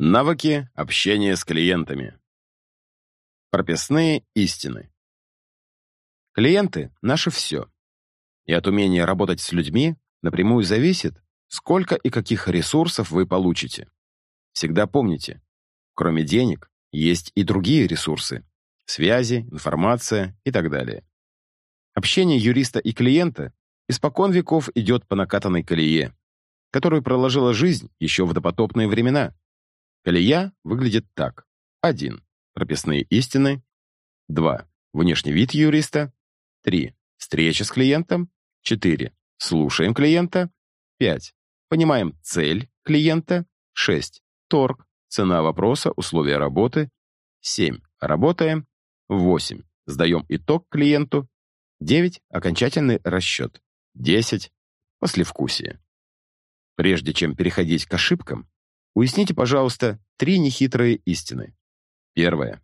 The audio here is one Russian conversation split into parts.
Навыки общения с клиентами. Прописные истины. Клиенты — наше все. И от умения работать с людьми напрямую зависит, сколько и каких ресурсов вы получите. Всегда помните, кроме денег, есть и другие ресурсы — связи, информация и так далее. Общение юриста и клиента испокон веков идет по накатанной колее, которую проложила жизнь еще в допотопные времена. Колея выглядит так. 1. Прописные истины. 2. Внешний вид юриста. 3. Встреча с клиентом. 4. Слушаем клиента. 5. Понимаем цель клиента. 6. Торг. Цена вопроса, условия работы. 7. Работаем. 8. Сдаем итог клиенту. 9. Окончательный расчет. 10. Послевкусие. Прежде чем переходить к ошибкам, Уясните, пожалуйста, три нехитрые истины. Первое.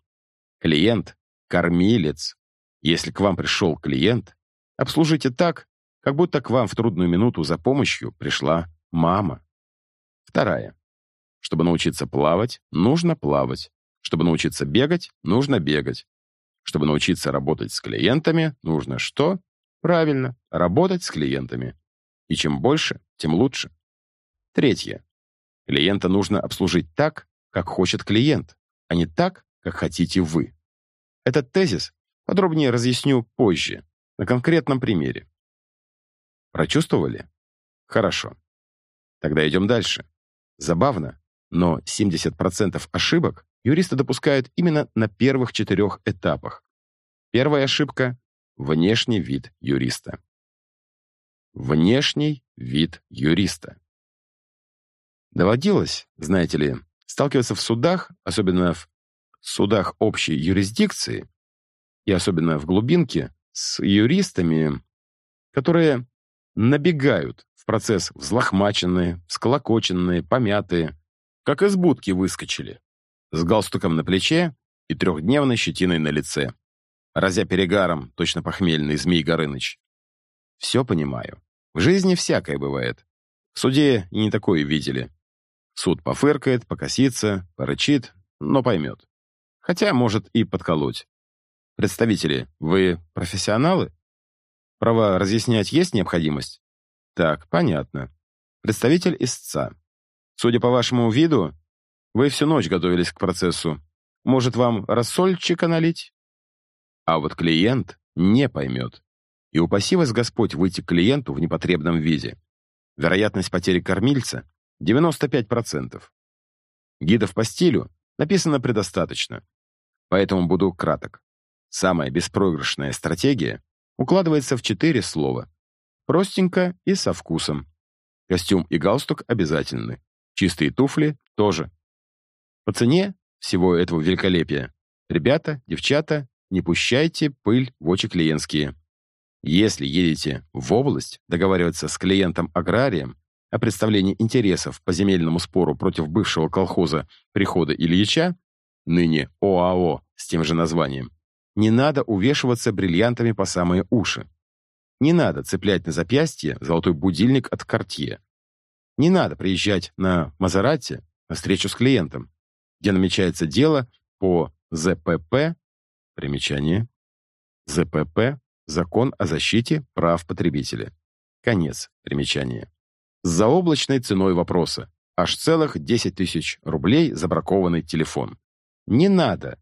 Клиент – кормилец. Если к вам пришел клиент, обслужите так, как будто к вам в трудную минуту за помощью пришла мама. Вторая. Чтобы научиться плавать, нужно плавать. Чтобы научиться бегать, нужно бегать. Чтобы научиться работать с клиентами, нужно что? Правильно, работать с клиентами. И чем больше, тем лучше. Третье. Клиента нужно обслужить так, как хочет клиент, а не так, как хотите вы. Этот тезис подробнее разъясню позже, на конкретном примере. Прочувствовали? Хорошо. Тогда идем дальше. Забавно, но 70% ошибок юристы допускают именно на первых четырех этапах. Первая ошибка — внешний вид юриста. Внешний вид юриста. Доводилось, знаете ли, сталкиваться в судах, особенно в судах общей юрисдикции, и особенно в глубинке, с юристами, которые набегают в процесс взлохмаченные, сколокоченные, помятые, как из будки выскочили, с галстуком на плече и трехдневной щетиной на лице, разя перегаром, точно похмельный Змей Горыныч. Все понимаю. В жизни всякое бывает. В суде и не такое видели. Суд пофыркает, покосится, порычит, но поймет. Хотя может и подколоть. Представители, вы профессионалы? Право разъяснять есть необходимость? Так, понятно. Представитель истца. Судя по вашему виду, вы всю ночь готовились к процессу. Может, вам рассольчика налить? А вот клиент не поймет. И упаси вас Господь выйти к клиенту в непотребном виде. Вероятность потери кормильца 95%. Гидов по стилю написано предостаточно, поэтому буду краток. Самая беспроигрышная стратегия укладывается в четыре слова. Простенько и со вкусом. Костюм и галстук обязательны. Чистые туфли тоже. По цене всего этого великолепия. Ребята, девчата, не пущайте пыль в очи клиентские. Если едете в область договариваться с клиентом-аграрием, о представлении интересов по земельному спору против бывшего колхоза «Прихода Ильича», ныне ОАО с тем же названием, не надо увешиваться бриллиантами по самые уши. Не надо цеплять на запястье золотой будильник от Кортье. Не надо приезжать на Мазерате на встречу с клиентом, где намечается дело по ЗПП, примечание, ЗПП, Закон о защите прав потребителя. Конец примечания с заоблачной ценой вопроса. Аж целых 10 тысяч рублей за бракованный телефон. Не надо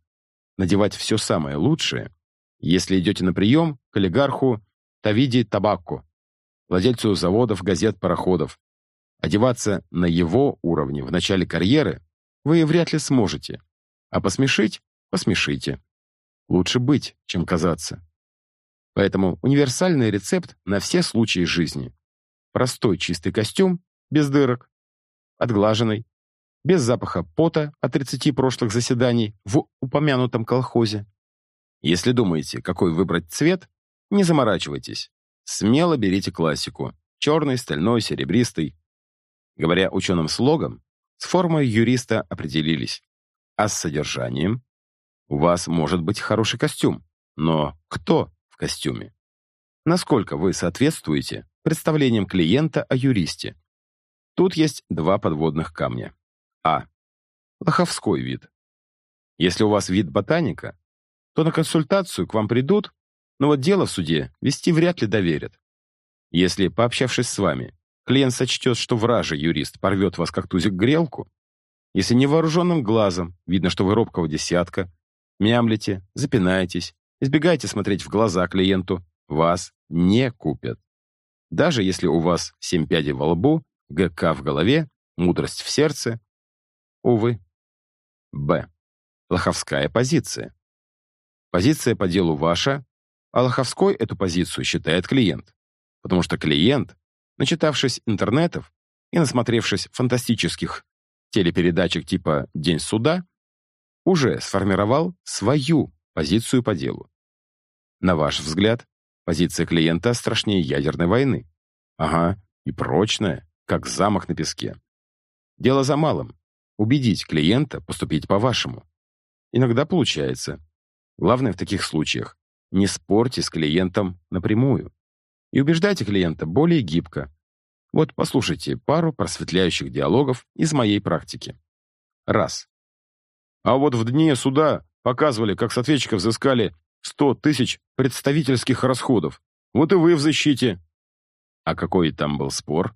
надевать все самое лучшее, если идете на прием к олигарху Тавиди Табакко, владельцу заводов, газет, пароходов. Одеваться на его уровне в начале карьеры вы вряд ли сможете, а посмешить — посмешите. Лучше быть, чем казаться. Поэтому универсальный рецепт на все случаи жизни. Простой чистый костюм, без дырок, отглаженный, без запаха пота от 30 прошлых заседаний в упомянутом колхозе. Если думаете, какой выбрать цвет, не заморачивайтесь. Смело берите классику. Черный, стальной, серебристый. Говоря ученым слогом, с формой юриста определились. А с содержанием? У вас может быть хороший костюм, но кто в костюме? Насколько вы соответствуете представлением клиента о юристе. Тут есть два подводных камня. А. лоховской вид. Если у вас вид ботаника, то на консультацию к вам придут, но вот дело в суде вести вряд ли доверят. Если, пообщавшись с вами, клиент сочтет, что вражий юрист порвет вас как тузик грелку, если невооруженным глазом видно, что вы робкого десятка, мямлите, запинаетесь, избегаете смотреть в глаза клиенту, вас не купят. Даже если у вас семь пядей во лбу, ГК в голове, мудрость в сердце, увы. Б. Лоховская позиция. Позиция по делу ваша, а Лоховской эту позицию считает клиент. Потому что клиент, начитавшись интернетов и насмотревшись фантастических телепередачек типа «День суда», уже сформировал свою позицию по делу. На ваш взгляд, позиция клиента страшнее ядерной войны. Ага, и прочная, как замок на песке. Дело за малым — убедить клиента поступить по-вашему. Иногда получается. Главное в таких случаях — не спорьте с клиентом напрямую. И убеждайте клиента более гибко. Вот послушайте пару просветляющих диалогов из моей практики. Раз. А вот в дне суда показывали, как с ответчиков взыскали 100 тысяч представительских расходов. Вот и вы в защите. А какой там был спор?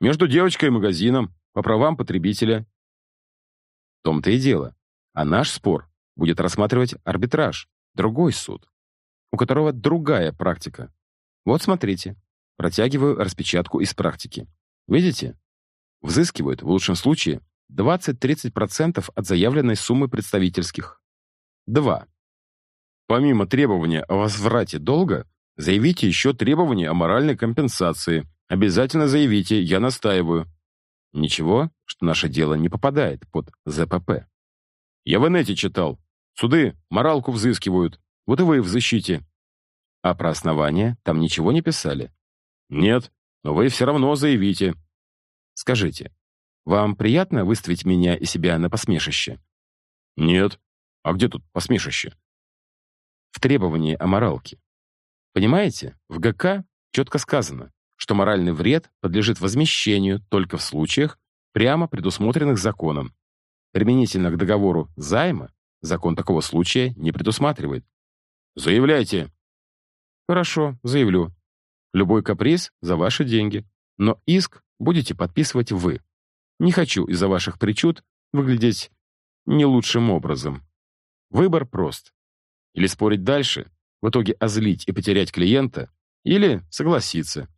Между девочкой и магазином, по правам потребителя. В том-то и дело. А наш спор будет рассматривать арбитраж, другой суд, у которого другая практика. Вот смотрите, протягиваю распечатку из практики. Видите? Взыскивают, в лучшем случае, 20-30% от заявленной суммы представительских. 2. Помимо требования о возврате долга, заявите еще требования о моральной компенсации. Обязательно заявите, я настаиваю. Ничего, что наше дело не попадает под ЗПП. Я в инете читал. Суды моралку взыскивают. Вот и вы в защите. А про основания там ничего не писали? Нет, но вы все равно заявите. Скажите, вам приятно выставить меня и себя на посмешище? Нет. А где тут посмешище? В требовании о моралке. Понимаете, в ГК четко сказано, что моральный вред подлежит возмещению только в случаях, прямо предусмотренных законом, применительно к договору займа, закон такого случая не предусматривает. Заявляйте. Хорошо, заявлю. Любой каприз за ваши деньги. Но иск будете подписывать вы. Не хочу из-за ваших причуд выглядеть не лучшим образом. Выбор прост. Или спорить дальше, в итоге озлить и потерять клиента, или согласиться.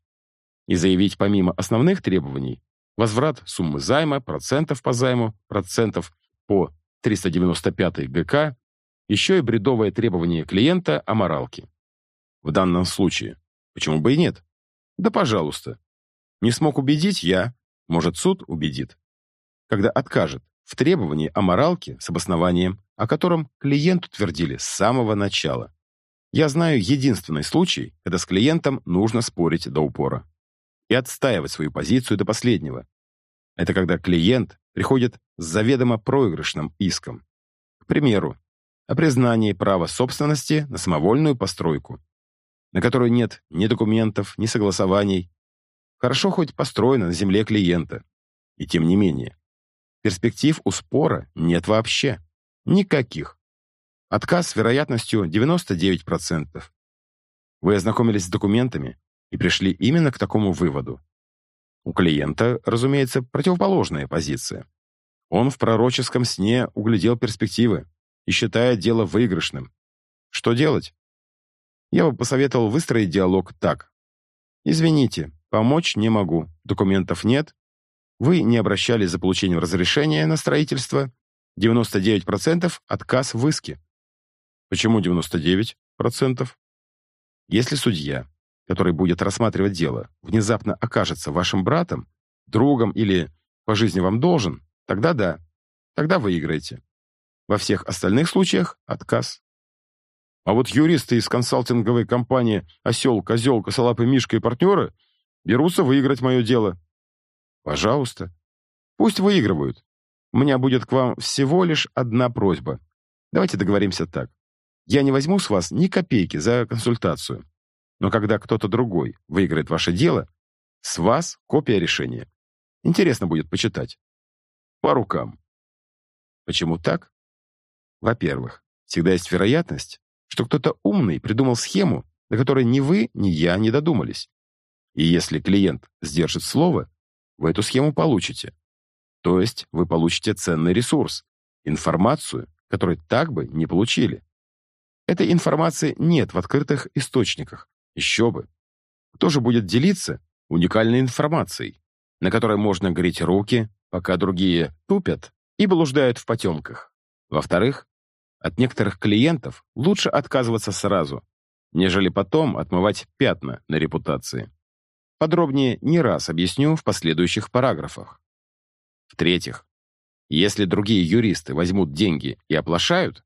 И заявить помимо основных требований возврат суммы займа, процентов по займу, процентов по 395 ГК, еще и бредовое требование клиента о моралке. В данном случае, почему бы и нет? Да пожалуйста. Не смог убедить я, может, суд убедит. Когда откажет в требовании о моралке с обоснованием, о котором клиент утвердили с самого начала. Я знаю единственный случай, когда с клиентом нужно спорить до упора и отстаивать свою позицию до последнего. Это когда клиент приходит с заведомо проигрышным иском. К примеру, о признании права собственности на самовольную постройку, на которую нет ни документов, ни согласований. Хорошо хоть построено на земле клиента. И тем не менее, перспектив у спора нет вообще. Никаких. Отказ с вероятностью 99%. Вы ознакомились с документами, и пришли именно к такому выводу. У клиента, разумеется, противоположная позиция. Он в пророческом сне углядел перспективы и считает дело выигрышным. Что делать? Я бы посоветовал выстроить диалог так. «Извините, помочь не могу, документов нет. Вы не обращались за получением разрешения на строительство. 99% отказ в иске». Почему 99%? Если судья который будет рассматривать дело, внезапно окажется вашим братом, другом или по жизни вам должен, тогда да, тогда выиграете. Во всех остальных случаях отказ. А вот юристы из консалтинговой компании «Осел», «Козел», «Косолапый Мишка» и партнеры берутся выиграть мое дело. Пожалуйста. Пусть выигрывают. У меня будет к вам всего лишь одна просьба. Давайте договоримся так. Я не возьму с вас ни копейки за консультацию. Но когда кто-то другой выиграет ваше дело, с вас копия решения. Интересно будет почитать. По рукам. Почему так? Во-первых, всегда есть вероятность, что кто-то умный придумал схему, до которой ни вы, ни я не додумались. И если клиент сдержит слово, вы эту схему получите. То есть вы получите ценный ресурс, информацию, которую так бы не получили. Этой информации нет в открытых источниках. Еще бы. Кто же будет делиться уникальной информацией, на которой можно греть руки, пока другие тупят и блуждают в потемках? Во-вторых, от некоторых клиентов лучше отказываться сразу, нежели потом отмывать пятна на репутации. Подробнее не раз объясню в последующих параграфах. В-третьих, если другие юристы возьмут деньги и оплошают,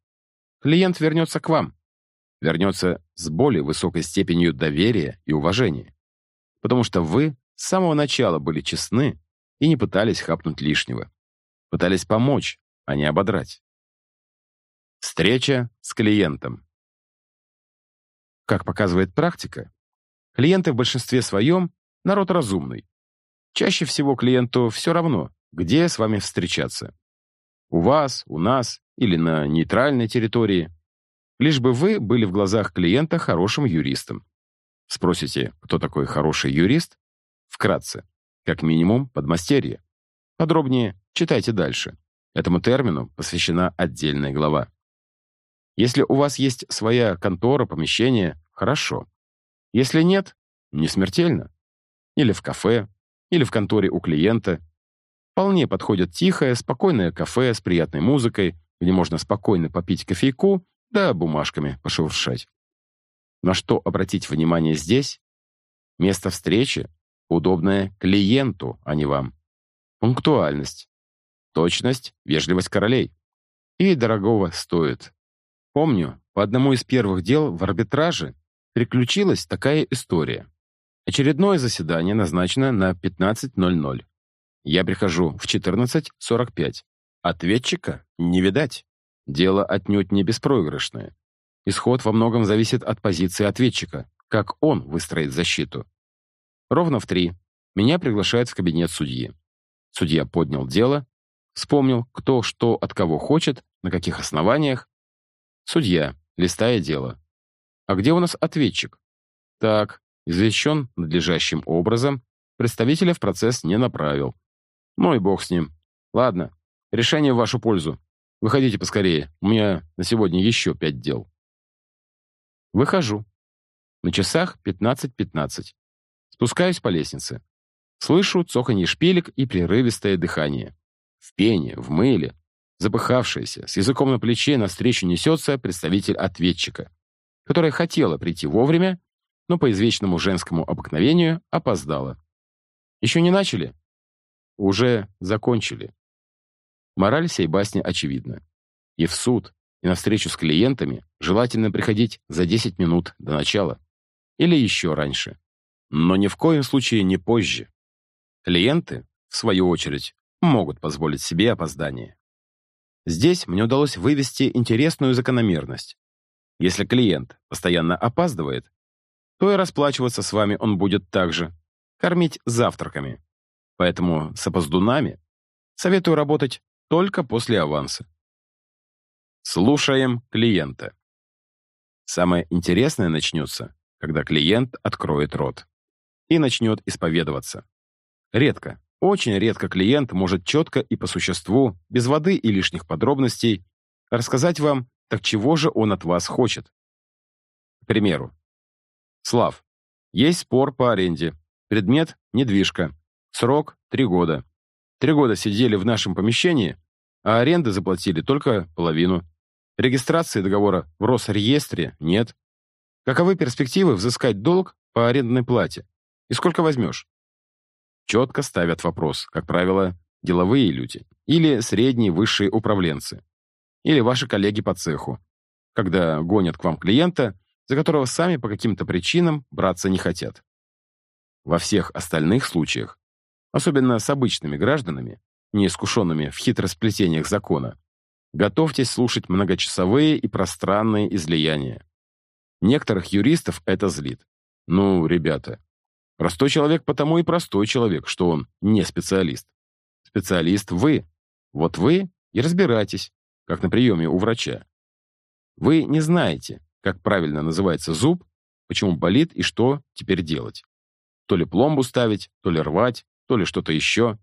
клиент вернется к вам. Вернется с более высокой степенью доверия и уважения. Потому что вы с самого начала были честны и не пытались хапнуть лишнего. Пытались помочь, а не ободрать. Встреча с клиентом. Как показывает практика, клиенты в большинстве своем народ разумный. Чаще всего клиенту все равно, где с вами встречаться. У вас, у нас или на нейтральной территории. Лишь бы вы были в глазах клиента хорошим юристом. Спросите, кто такой хороший юрист? Вкратце, как минимум, подмастерье. Подробнее читайте дальше. Этому термину посвящена отдельная глава. Если у вас есть своя контора, помещение, хорошо. Если нет, не смертельно. Или в кафе, или в конторе у клиента. Вполне подходит тихое, спокойное кафе с приятной музыкой, где можно спокойно попить кофейку, да бумажками пошуршать. На что обратить внимание здесь? Место встречи удобное клиенту, а не вам. Пунктуальность, точность, вежливость королей. И дорогого стоит. Помню, по одному из первых дел в арбитраже приключилась такая история. Очередное заседание назначено на 15.00. Я прихожу в 14.45. Ответчика не видать. Дело отнюдь не беспроигрышное. Исход во многом зависит от позиции ответчика, как он выстроит защиту. Ровно в три меня приглашают в кабинет судьи. Судья поднял дело, вспомнил, кто что от кого хочет, на каких основаниях, Судья, листая дело. А где у нас ответчик? Так, извещен надлежащим образом, представителя в процесс не направил. Ну и бог с ним. Ладно, решение в вашу пользу. Выходите поскорее, у меня на сегодня еще пять дел. Выхожу. На часах 15.15. .15. Спускаюсь по лестнице. Слышу цоканье шпилек и прерывистое дыхание. В пене, в мыле, Запыхавшаяся, с языком на плече, навстречу несется представитель ответчика, которая хотела прийти вовремя, но по извечному женскому обыкновению опоздала. Еще не начали? Уже закончили. Мораль сей басни очевидна. И в суд, и на встречу с клиентами желательно приходить за 10 минут до начала. Или еще раньше. Но ни в коем случае не позже. Клиенты, в свою очередь, могут позволить себе опоздание. Здесь мне удалось вывести интересную закономерность. Если клиент постоянно опаздывает, то и расплачиваться с вами он будет также, кормить завтраками. Поэтому с опоздунами советую работать только после аванса. Слушаем клиента. Самое интересное начнется, когда клиент откроет рот и начнет исповедоваться. Редко, очень редко клиент может четко и по существу, без воды и лишних подробностей, рассказать вам, так чего же он от вас хочет. К примеру. Слав, есть спор по аренде. Предмет – недвижка. Срок – три года. Три года сидели в нашем помещении, а аренды заплатили только половину. Регистрации договора в Росреестре нет. Каковы перспективы взыскать долг по арендной плате? И сколько возьмешь? четко ставят вопрос, как правило, деловые люди или средние высшие управленцы, или ваши коллеги по цеху, когда гонят к вам клиента, за которого сами по каким-то причинам браться не хотят. Во всех остальных случаях, особенно с обычными гражданами, неискушенными в хитросплетениях закона, готовьтесь слушать многочасовые и пространные излияния. Некоторых юристов это злит. Ну, ребята, Простой человек потому и простой человек, что он не специалист. Специалист вы. Вот вы и разбирайтесь, как на приеме у врача. Вы не знаете, как правильно называется зуб, почему болит и что теперь делать. То ли пломбу ставить, то ли рвать, то ли что-то еще.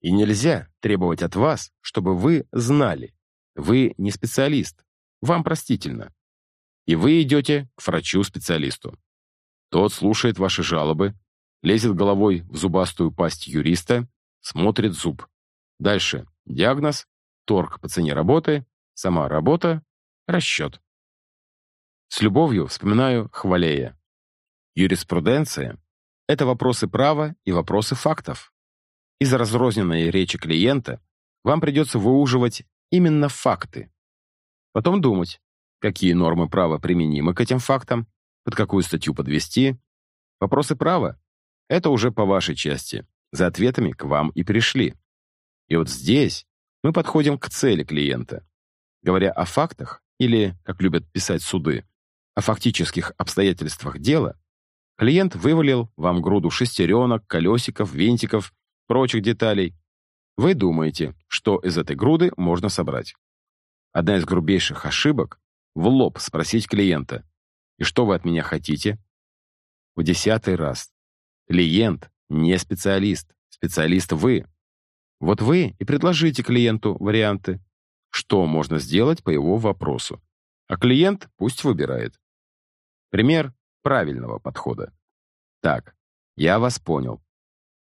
И нельзя требовать от вас, чтобы вы знали. Вы не специалист. Вам простительно. И вы идете к врачу-специалисту. Тот слушает ваши жалобы, лезет головой в зубастую пасть юриста, смотрит зуб. Дальше диагноз, торг по цене работы, сама работа, расчет. С любовью вспоминаю Хвалея. Юриспруденция — это вопросы права и вопросы фактов. Из разрозненной речи клиента вам придется выуживать именно факты. Потом думать, какие нормы права применимы к этим фактам, под какую статью подвести. Вопросы права — это уже по вашей части. За ответами к вам и пришли. И вот здесь мы подходим к цели клиента. Говоря о фактах, или, как любят писать суды, о фактических обстоятельствах дела, клиент вывалил вам груду шестеренок, колесиков, винтиков, прочих деталей. Вы думаете, что из этой груды можно собрать. Одна из грубейших ошибок — в лоб спросить клиента, «И что вы от меня хотите?» В десятый раз. Клиент не специалист, специалист вы. Вот вы и предложите клиенту варианты, что можно сделать по его вопросу. А клиент пусть выбирает. Пример правильного подхода. Так, я вас понял.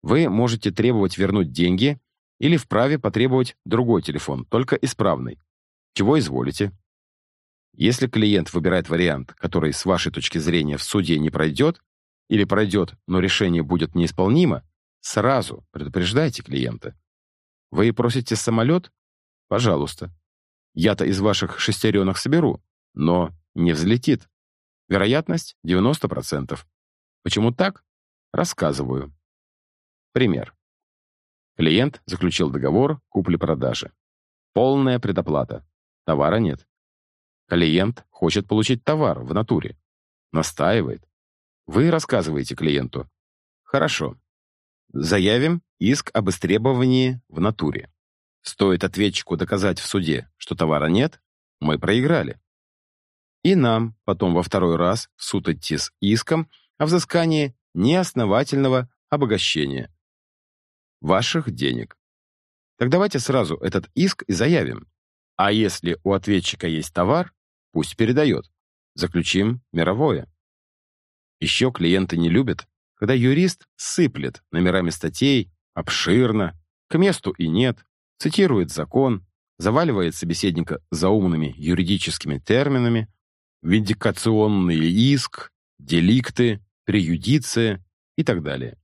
Вы можете требовать вернуть деньги или вправе потребовать другой телефон, только исправный. Чего изволите? Если клиент выбирает вариант, который с вашей точки зрения в суде не пройдет, или пройдет, но решение будет неисполнимо, сразу предупреждайте клиента. Вы просите самолет? Пожалуйста. Я-то из ваших шестеренок соберу, но не взлетит. Вероятность 90%. Почему так? Рассказываю. Пример. Клиент заключил договор купли-продажи. Полная предоплата. Товара нет. Клиент хочет получить товар в натуре. Настаивает. Вы рассказываете клиенту. Хорошо. Заявим иск об истребовании в натуре. Стоит ответчику доказать в суде, что товара нет, мы проиграли. И нам потом во второй раз в суд идти с иском о взыскании неосновательного обогащения ваших денег. Так давайте сразу этот иск и заявим. А если у ответчика есть товар, пусть передает. Заключим мировое. Еще клиенты не любят, когда юрист сыплет номерами статей, обширно, к месту и нет, цитирует закон, заваливает собеседника заумными юридическими терминами, виндикационный иск, деликты, преюдиция и так далее.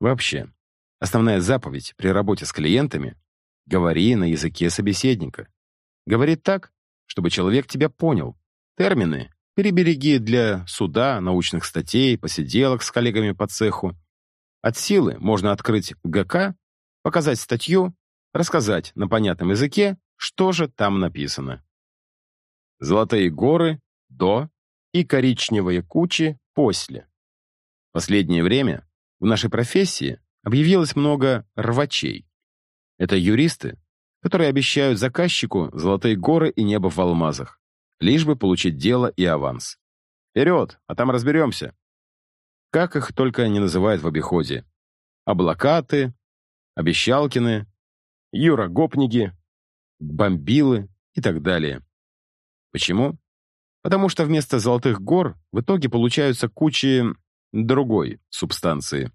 Вообще, основная заповедь при работе с клиентами — говори на языке собеседника. Говори так, чтобы человек тебя понял. Термины Перебереги для суда, научных статей, посиделок с коллегами по цеху. От силы можно открыть ГК, показать статью, рассказать на понятном языке, что же там написано. Золотые горы – до и коричневые кучи – после. В последнее время в нашей профессии объявилось много рвачей. Это юристы, которые обещают заказчику золотые горы и небо в алмазах лишь бы получить дело и аванс. Вперед, а там разберемся. Как их только не называют в обиходе. Облакаты, обещалкины, юрогопники, бомбилы и так далее. Почему? Потому что вместо золотых гор в итоге получаются кучи другой субстанции.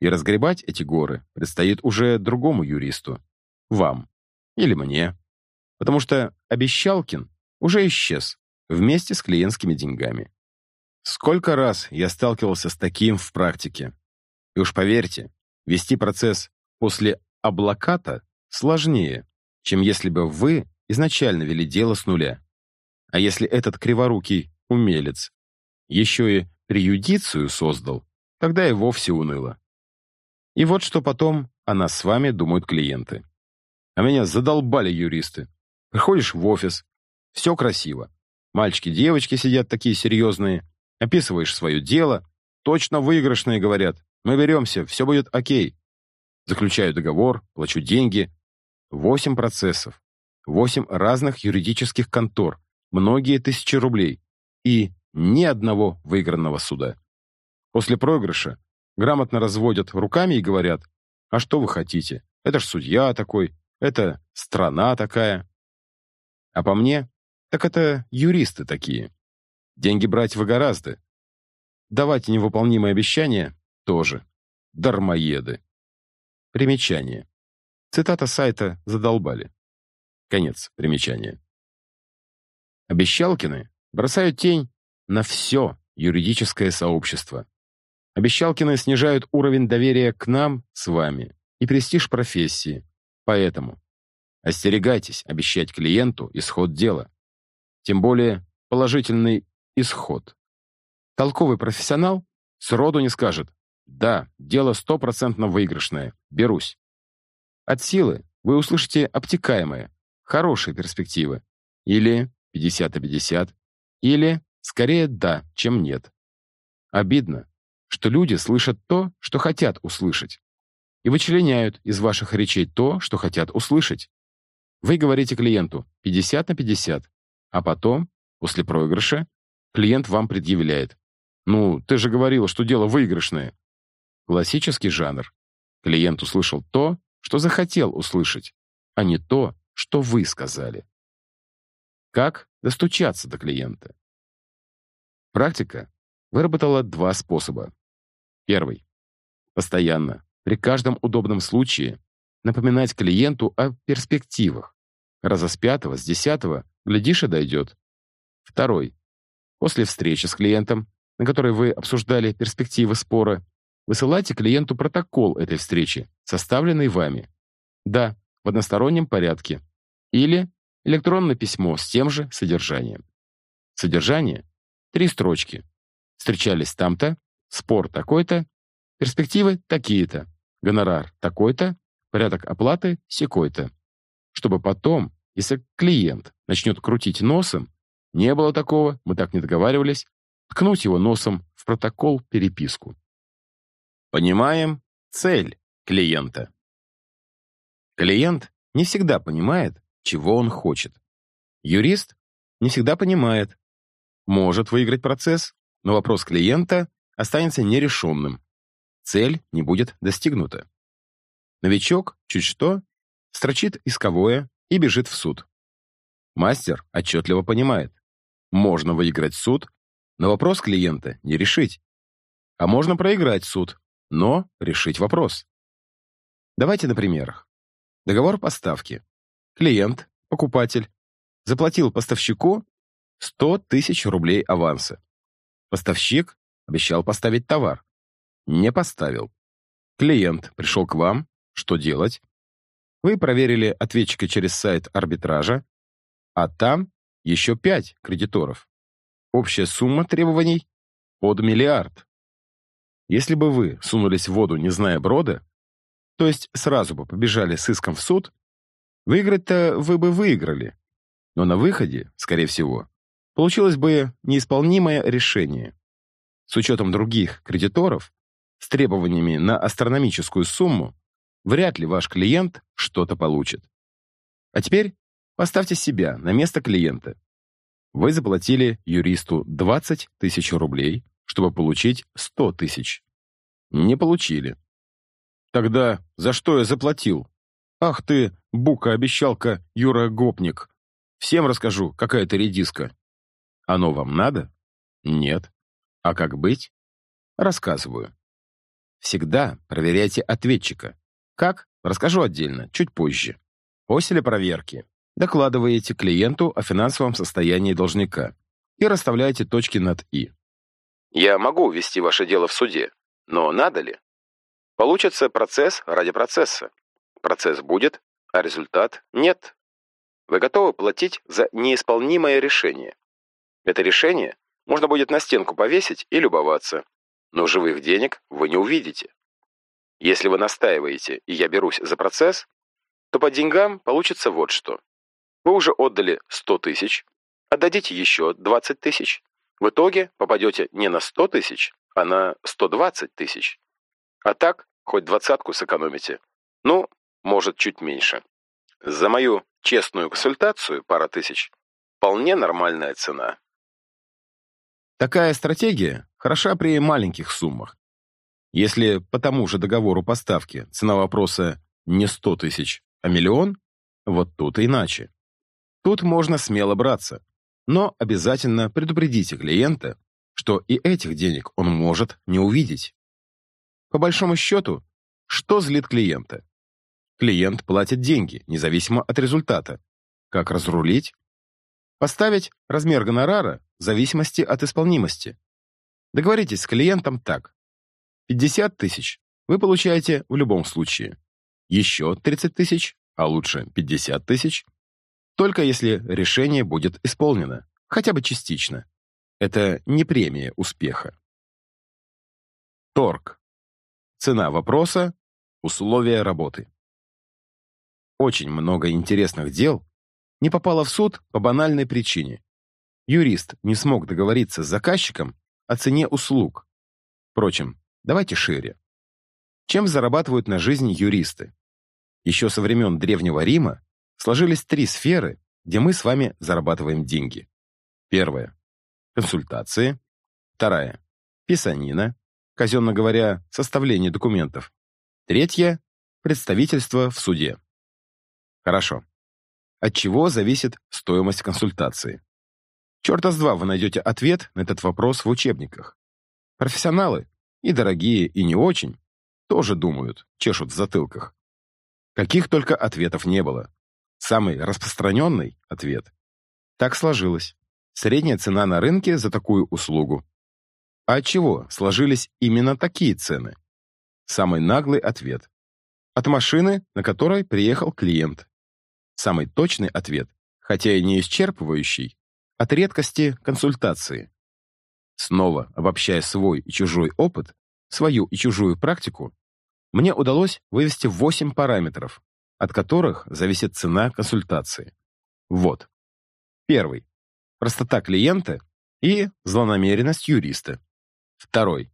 И разгребать эти горы предстоит уже другому юристу. Вам. Или мне. Потому что Обещалкин уже исчез вместе с клиентскими деньгами. Сколько раз я сталкивался с таким в практике. И уж поверьте, вести процесс после облаката сложнее, чем если бы вы изначально вели дело с нуля. А если этот криворукий умелец еще и преюдицию создал, тогда и вовсе уныло. И вот что потом о нас с вами думают клиенты. А меня задолбали юристы. Приходишь в офис, все красиво. Мальчики-девочки сидят такие серьезные. Описываешь свое дело. Точно выигрышные, говорят. Мы беремся, все будет окей. Заключаю договор, плачу деньги. Восемь процессов. восемь разных юридических контор, многие тысячи рублей и ни одного выигранного суда. После проигрыша грамотно разводят руками и говорят, а что вы хотите? Это ж судья такой, это страна такая. А по мне, так это юристы такие. Деньги брать вы гораздо. Давать невыполнимые обещания тоже. Дармоеды. Примечание. Цитата сайта «Задолбали». Конец примечания. Обещалкины бросают тень на все юридическое сообщество. Обещалкины снижают уровень доверия к нам с вами и престиж профессии. Поэтому остерегайтесь обещать клиенту исход дела. Тем более положительный исход. Толковый профессионал сроду не скажет «Да, дело стопроцентно выигрышное, берусь». От силы вы услышите обтекаемое, хорошие перспективы. Или 50 на 50. Или скорее «да», чем «нет». Обидно, что люди слышат то, что хотят услышать, и вычленяют из ваших речей то, что хотят услышать. Вы говорите клиенту 50 на 50, а потом, после проигрыша, клиент вам предъявляет. «Ну, ты же говорила, что дело выигрышное». Классический жанр. Клиент услышал то, что захотел услышать, а не то, что вы сказали. Как достучаться до клиента? Практика выработала два способа. Первый. Постоянно, при каждом удобном случае, напоминать клиенту о перспективах. Раза с пятого, с десятого, глядишь и дойдет. Второй. После встречи с клиентом, на которой вы обсуждали перспективы спора, высылайте клиенту протокол этой встречи, составленный вами. Да, в одностороннем порядке. Или электронное письмо с тем же содержанием. Содержание — три строчки. Встречались там-то, спор такой-то, перспективы такие-то, гонорар такой-то, порядок оплаты секой-то. Чтобы потом, если клиент начнет крутить носом, не было такого, мы так не договаривались, ткнуть его носом в протокол переписку. Понимаем цель клиента. Клиент не всегда понимает, чего он хочет. Юрист не всегда понимает, может выиграть процесс, но вопрос клиента останется нерешенным. Цель не будет достигнута. Новичок, чуть что, строчит исковое и бежит в суд. Мастер отчетливо понимает, можно выиграть суд, но вопрос клиента не решить. А можно проиграть суд, но решить вопрос. Давайте на примерах. Договор поставки. Клиент, покупатель, заплатил поставщику 100 тысяч рублей аванса. Поставщик обещал поставить товар. Не поставил. Клиент пришел к вам. Что делать? Вы проверили ответчика через сайт арбитража, а там еще пять кредиторов. Общая сумма требований под миллиард. Если бы вы сунулись в воду, не зная брода, то есть сразу бы побежали с иском в суд, выиграть-то вы бы выиграли. Но на выходе, скорее всего, получилось бы неисполнимое решение. С учетом других кредиторов, с требованиями на астрономическую сумму, вряд ли ваш клиент что-то получит. А теперь Поставьте себя на место клиента. Вы заплатили юристу 20 тысяч рублей, чтобы получить 100 тысяч. Не получили. Тогда за что я заплатил? Ах ты, бука-обещалка, Юра-гопник. Всем расскажу, какая ты редиска. Оно вам надо? Нет. А как быть? Рассказываю. Всегда проверяйте ответчика. Как? Расскажу отдельно, чуть позже. После проверки Докладываете клиенту о финансовом состоянии должника и расставляете точки над «и». Я могу вести ваше дело в суде, но надо ли? Получится процесс ради процесса. Процесс будет, а результат нет. Вы готовы платить за неисполнимое решение. Это решение можно будет на стенку повесить и любоваться, но живых денег вы не увидите. Если вы настаиваете, и я берусь за процесс, то по деньгам получится вот что. Вы уже отдали 100 тысяч, отдадите еще 20 тысяч. В итоге попадете не на 100 тысяч, а на 120 тысяч. А так, хоть двадцатку сэкономите. Ну, может, чуть меньше. За мою честную консультацию пара тысяч – вполне нормальная цена. Такая стратегия хороша при маленьких суммах. Если по тому же договору поставки цена вопроса не 100 тысяч, а миллион, вот тут иначе. Тут можно смело браться, но обязательно предупредите клиента, что и этих денег он может не увидеть. По большому счету, что злит клиента? Клиент платит деньги, независимо от результата. Как разрулить? Поставить размер гонорара в зависимости от исполнимости. Договоритесь с клиентом так. 50 тысяч вы получаете в любом случае. Еще 30 тысяч, а лучше 50 тысяч, только если решение будет исполнено, хотя бы частично. Это не премия успеха. Торг. Цена вопроса, условия работы. Очень много интересных дел не попало в суд по банальной причине. Юрист не смог договориться с заказчиком о цене услуг. Впрочем, давайте шире. Чем зарабатывают на жизнь юристы? Еще со времен Древнего Рима сложились три сферы, где мы с вами зарабатываем деньги. Первая – консультации. Вторая – писанина, казенно говоря, составление документов. Третья – представительство в суде. Хорошо. От чего зависит стоимость консультации? Черта с два вы найдете ответ на этот вопрос в учебниках. Профессионалы, и дорогие, и не очень, тоже думают, чешут в затылках. Каких только ответов не было. Самый распространенный ответ. Так сложилось. Средняя цена на рынке за такую услугу. А от чего сложились именно такие цены? Самый наглый ответ. От машины, на которой приехал клиент. Самый точный ответ, хотя и не исчерпывающий, от редкости консультации. Снова обобщая свой и чужой опыт, свою и чужую практику, мне удалось вывести 8 параметров, от которых зависит цена консультации. Вот. Первый. Простота клиента и злонамеренность юриста. Второй.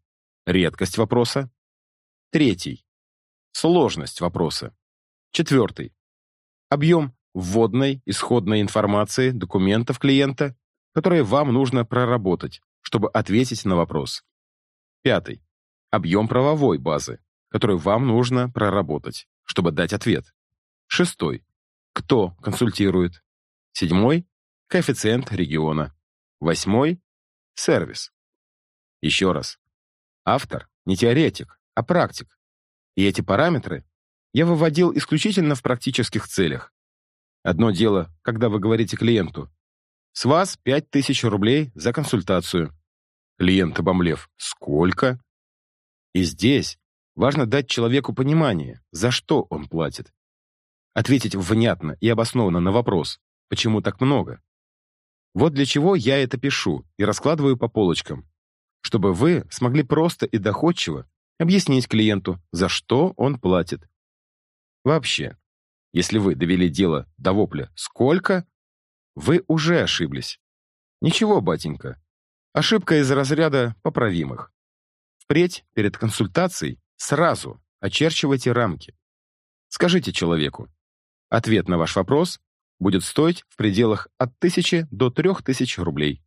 Редкость вопроса. Третий. Сложность вопроса. Четвертый объем вводной, исходной информации, документов клиента, которые вам нужно проработать, чтобы ответить на вопрос. Пятый. Объем правовой базы, который вам нужно проработать, чтобы дать ответ. Шестой. Кто консультирует? Седьмой. Коэффициент региона. Восьмой. Сервис. Еще раз. Автор не теоретик, а практик. И эти параметры я выводил исключительно в практических целях. Одно дело, когда вы говорите клиенту, «С вас 5000 рублей за консультацию». Клиент, обомлев, «Сколько?» И здесь важно дать человеку понимание, за что он платит. Ответить внятно и обоснованно на вопрос, почему так много. Вот для чего я это пишу и раскладываю по полочкам, чтобы вы смогли просто и доходчиво объяснить клиенту, за что он платит. Вообще, если вы довели дело до вопля «Сколько?», вы уже ошиблись. Ничего, батенька. Ошибка из разряда поправимых. Впредь перед консультацией сразу очерчивайте рамки. Скажите человеку, ответ на ваш вопрос будет стоить в пределах от 1000 до 3000 рублей.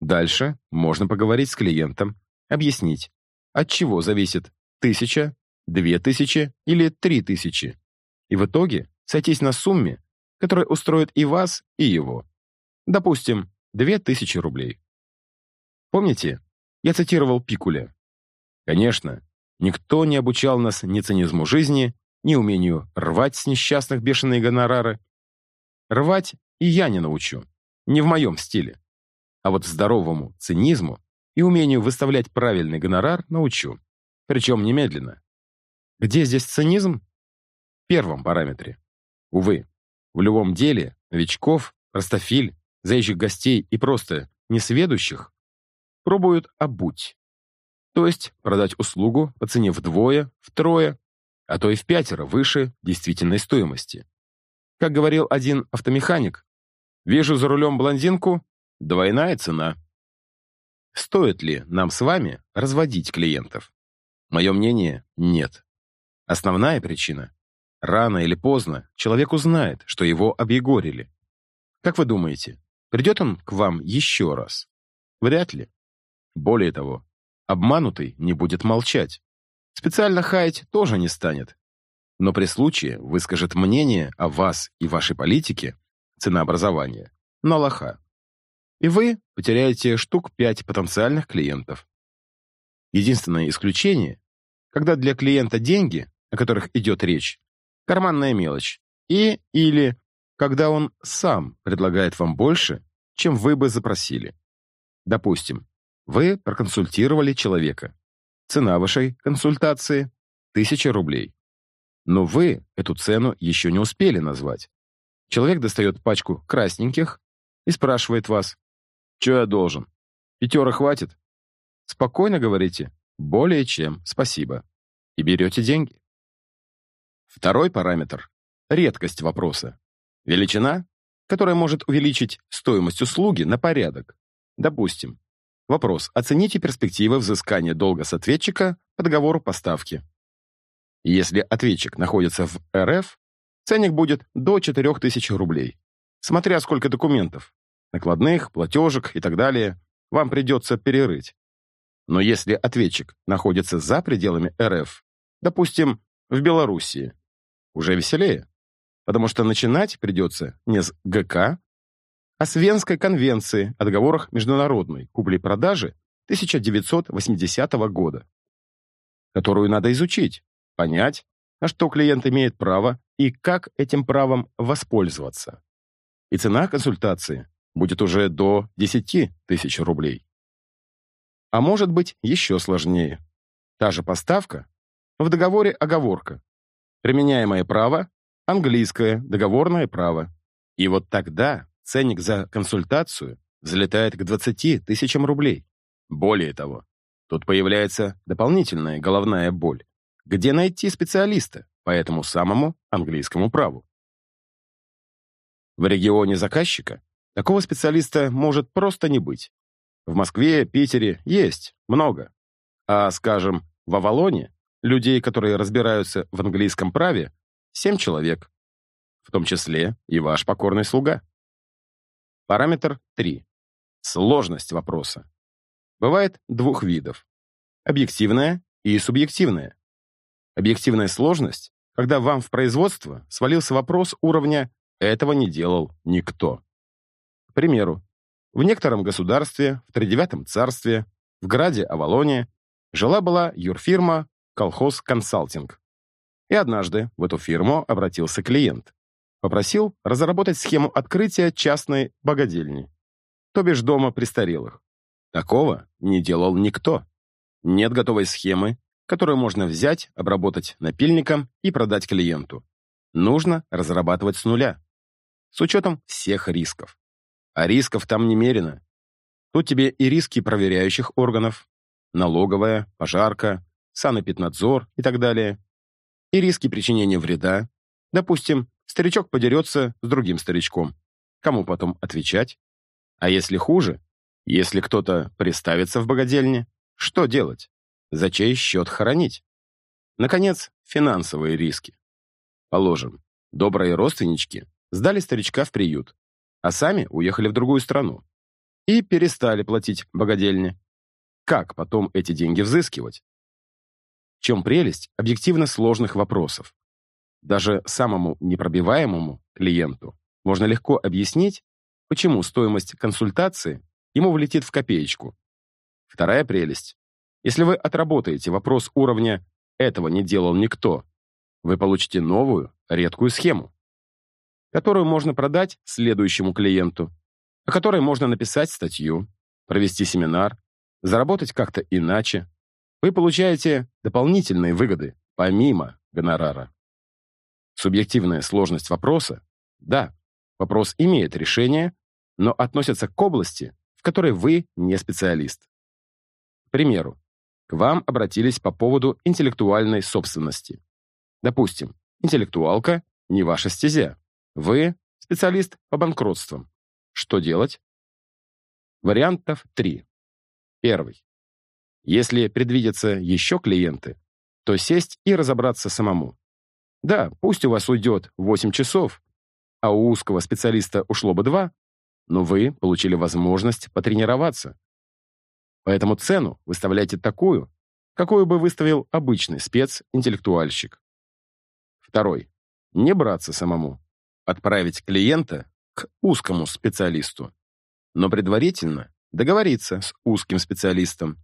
Дальше можно поговорить с клиентом, объяснить, от чего зависит 1000, две тысячи или три тысячи. И в итоге сойтись на сумме, которая устроит и вас, и его. Допустим, две тысячи рублей. Помните, я цитировал Пикуля. Конечно, никто не обучал нас ни цинизму жизни, ни умению рвать с несчастных бешеные гонорары. Рвать и я не научу, не в моем стиле. А вот здоровому цинизму и умению выставлять правильный гонорар научу. Причем немедленно. Где здесь цинизм? В первом параметре. Увы, в любом деле новичков, простофиль, заезжих гостей и просто несведущих пробуют обуть. То есть продать услугу по цене вдвое, втрое, а то и в пятеро выше действительной стоимости. Как говорил один автомеханик, «Вижу за рулем блондинку, двойная цена». Стоит ли нам с вами разводить клиентов? Мое мнение – нет. Основная причина Рано или поздно человек узнает, что его объегорили. Как вы думаете, придет он к вам еще раз? Вряд ли. Более того, обманутый не будет молчать. Специально хаять тоже не станет. Но при случае выскажет мнение о вас и вашей политике, ценообразования, на лоха. И вы потеряете штук 5 потенциальных клиентов. Единственное исключение, когда для клиента деньги, о которых идет речь, карманная мелочь, и или когда он сам предлагает вам больше, чем вы бы запросили. Допустим, вы проконсультировали человека. Цена вашей консультации – 1000 рублей. Но вы эту цену еще не успели назвать. Человек достает пачку красненьких и спрашивает вас, что я должен? Пятера хватит? Спокойно говорите, более чем, спасибо. И берете деньги. Второй параметр – редкость вопроса. Величина, которая может увеличить стоимость услуги на порядок. Допустим, вопрос «Оцените перспективы взыскания долга с ответчика по договору поставки». Если ответчик находится в РФ, ценник будет до 4000 рублей. Смотря сколько документов, накладных, платежек и так далее, вам придется перерыть. Но если ответчик находится за пределами РФ, допустим, в Белоруссии, уже веселее, потому что начинать придется не с ГК, а с Венской конвенции о договорах международной купли-продажи 1980 года, которую надо изучить, понять, на что клиент имеет право и как этим правом воспользоваться. И цена консультации будет уже до 10 тысяч рублей. А может быть еще сложнее. Та же поставка, в договоре оговорка. Применяемое право – английское договорное право. И вот тогда ценник за консультацию взлетает к 20 тысячам рублей. Более того, тут появляется дополнительная головная боль. Где найти специалиста по этому самому английскому праву? В регионе заказчика такого специалиста может просто не быть. В Москве, Питере есть, много. А, скажем, в Авалоне людей, которые разбираются в английском праве, семь человек, в том числе и ваш покорный слуга. Параметр 3. Сложность вопроса. Бывает двух видов. Объективная и субъективная. Объективная сложность, когда вам в производство свалился вопрос уровня «этого не делал никто». К примеру, в некотором государстве, в тридевятом царстве, в граде Авалоне, жила-была юрфирма «Колхоз Консалтинг». И однажды в эту фирму обратился клиент. Попросил разработать схему открытия частной богадельни, то бишь дома престарелых. Такого не делал никто. Нет готовой схемы, которую можно взять, обработать напильником и продать клиенту. Нужно разрабатывать с нуля, с учетом всех рисков. А рисков там немерено. Тут тебе и риски проверяющих органов, налоговая, пожарка, санэпиднадзор и так далее, и риски причинения вреда. Допустим, старичок подерется с другим старичком. Кому потом отвечать? А если хуже, если кто-то приставится в богадельне, что делать? За чей счет хоронить? Наконец, финансовые риски. Положим, добрые родственнички сдали старичка в приют, а сами уехали в другую страну. И перестали платить богадельне. Как потом эти деньги взыскивать? Чем прелесть объективно сложных вопросов? Даже самому непробиваемому клиенту можно легко объяснить, почему стоимость консультации ему влетит в копеечку. Вторая прелесть. Если вы отработаете вопрос уровня «этого не делал никто», вы получите новую, редкую схему которую можно продать следующему клиенту, о которой можно написать статью, провести семинар, заработать как-то иначе. Вы получаете дополнительные выгоды, помимо гонорара. Субъективная сложность вопроса – да, вопрос имеет решение, но относится к области, в которой вы не специалист. К примеру, к вам обратились по поводу интеллектуальной собственности. Допустим, интеллектуалка – не ваша стезя. Вы специалист по банкротствам. Что делать? Вариантов три. Первый. Если предвидятся еще клиенты, то сесть и разобраться самому. Да, пусть у вас уйдет 8 часов, а у узкого специалиста ушло бы 2, но вы получили возможность потренироваться. Поэтому цену выставляйте такую, какую бы выставил обычный спец-интеллектуальщик. Второй. Не браться самому. Отправить клиента к узкому специалисту. Но предварительно договориться с узким специалистом.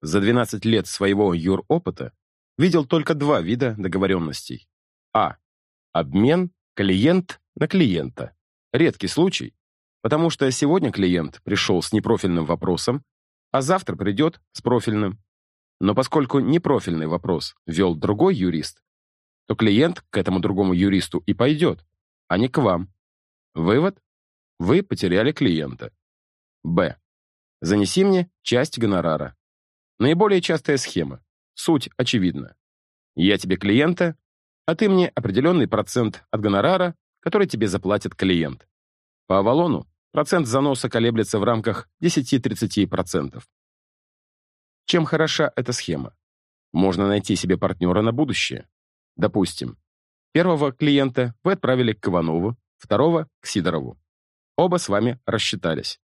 За 12 лет своего юр-опыта видел только два вида договоренностей. А. Обмен клиент на клиента. Редкий случай, потому что сегодня клиент пришел с непрофильным вопросом, а завтра придет с профильным. Но поскольку непрофильный вопрос вел другой юрист, то клиент к этому другому юристу и пойдет, а не к вам. Вывод? Вы потеряли клиента. Б. Занеси мне часть гонорара. Наиболее частая схема. Суть очевидна. Я тебе клиента, а ты мне определенный процент от гонорара, который тебе заплатит клиент. По Авалону процент заноса колеблется в рамках 10-30%. Чем хороша эта схема? Можно найти себе партнера на будущее. Допустим, первого клиента вы отправили к Иванову, второго — к Сидорову. Оба с вами рассчитались.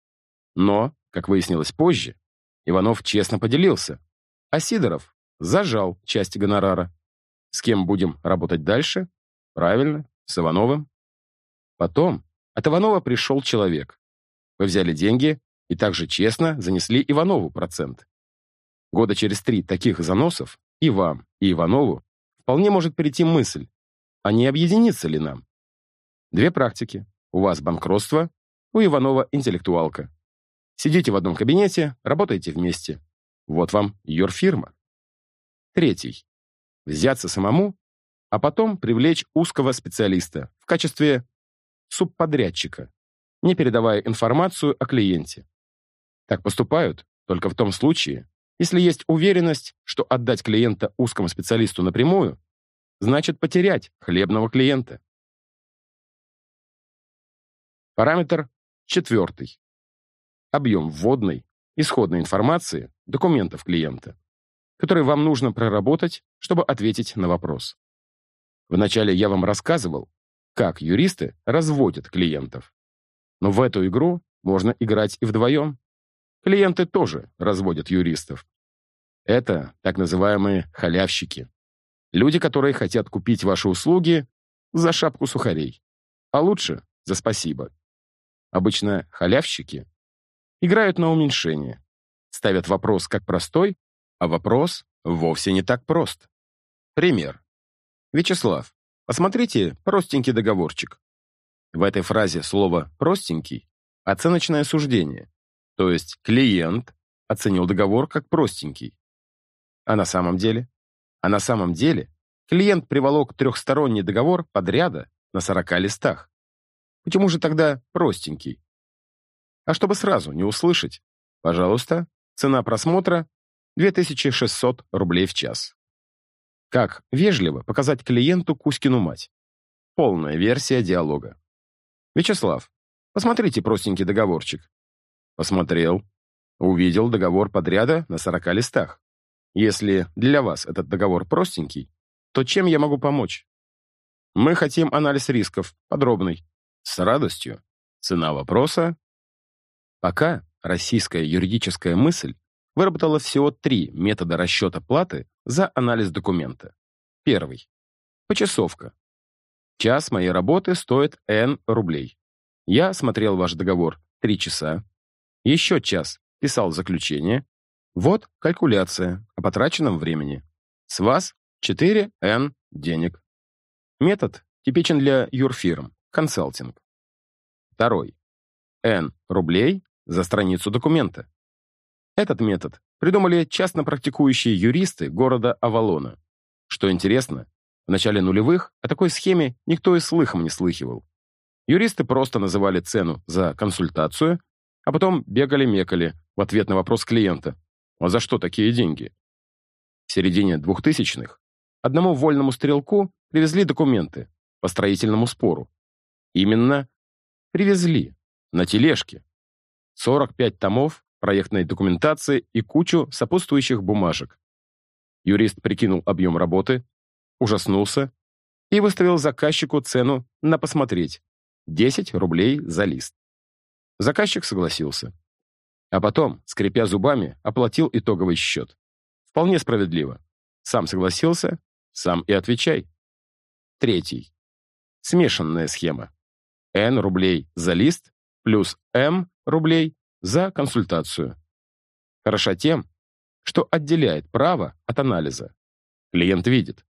Но, как выяснилось позже, Иванов честно поделился, а Сидоров зажал часть гонорара. С кем будем работать дальше? Правильно, с Ивановым. Потом от Иванова пришел человек. Вы взяли деньги и также честно занесли Иванову процент. Года через три таких заносов и вам, и Иванову вполне может прийти мысль, а не объединиться ли нам? Две практики. У вас банкротство, у Иванова интеллектуалка. Сидите в одном кабинете, работаете вместе. Вот вам юрфирма. Третий. Взяться самому, а потом привлечь узкого специалиста в качестве субподрядчика, не передавая информацию о клиенте. Так поступают только в том случае, если есть уверенность, что отдать клиента узкому специалисту напрямую значит потерять хлебного клиента. Параметр четвертый объем вводной, исходной информации, документов клиента, которые вам нужно проработать, чтобы ответить на вопрос. Вначале я вам рассказывал, как юристы разводят клиентов. Но в эту игру можно играть и вдвоем. Клиенты тоже разводят юристов. Это так называемые халявщики. Люди, которые хотят купить ваши услуги за шапку сухарей, а лучше за спасибо. Обычно халявщики играют на уменьшение. Ставят вопрос как простой, а вопрос вовсе не так прост. Пример. Вячеслав, посмотрите простенький договорчик. В этой фразе слово «простенький» — оценочное суждение, то есть клиент оценил договор как простенький. А на самом деле? А на самом деле клиент приволок трехсторонний договор подряда на 40 листах. Почему же тогда простенький? А чтобы сразу не услышать, пожалуйста, цена просмотра 2600 рублей в час. Как вежливо показать клиенту Кузькину мать? Полная версия диалога. Вячеслав, посмотрите простенький договорчик. Посмотрел. Увидел договор подряда на 40 листах. Если для вас этот договор простенький, то чем я могу помочь? Мы хотим анализ рисков, подробный. С радостью. Цена вопроса Пока российская юридическая мысль выработала всего три метода расчета платы за анализ документа. Первый. Почасовка. Час моей работы стоит N рублей. Я смотрел ваш договор 3 часа. Еще час писал заключение. Вот калькуляция о потраченном времени. С вас 4N денег. Метод типичен для юрфирм, консалтинг. Второй. N рублей за страницу документа. Этот метод придумали частно практикующие юристы города Авалона. Что интересно, в начале нулевых о такой схеме никто и слыхом не слыхивал. Юристы просто называли цену за консультацию, а потом бегали-мекали в ответ на вопрос клиента. А за что такие деньги? В середине двухтысячных одному вольному стрелку привезли документы по строительному спору. Именно привезли на тележке. 45 томов проектной документации и кучу сопутствующих бумажек. Юрист прикинул объем работы, ужаснулся и выставил заказчику цену на посмотреть — 10 рублей за лист. Заказчик согласился. А потом, скрипя зубами, оплатил итоговый счет. Вполне справедливо. Сам согласился, сам и отвечай. Третий. Смешанная схема. N рублей за лист плюс M рублей за консультацию. Хороша тем, что отделяет право от анализа. Клиент видит.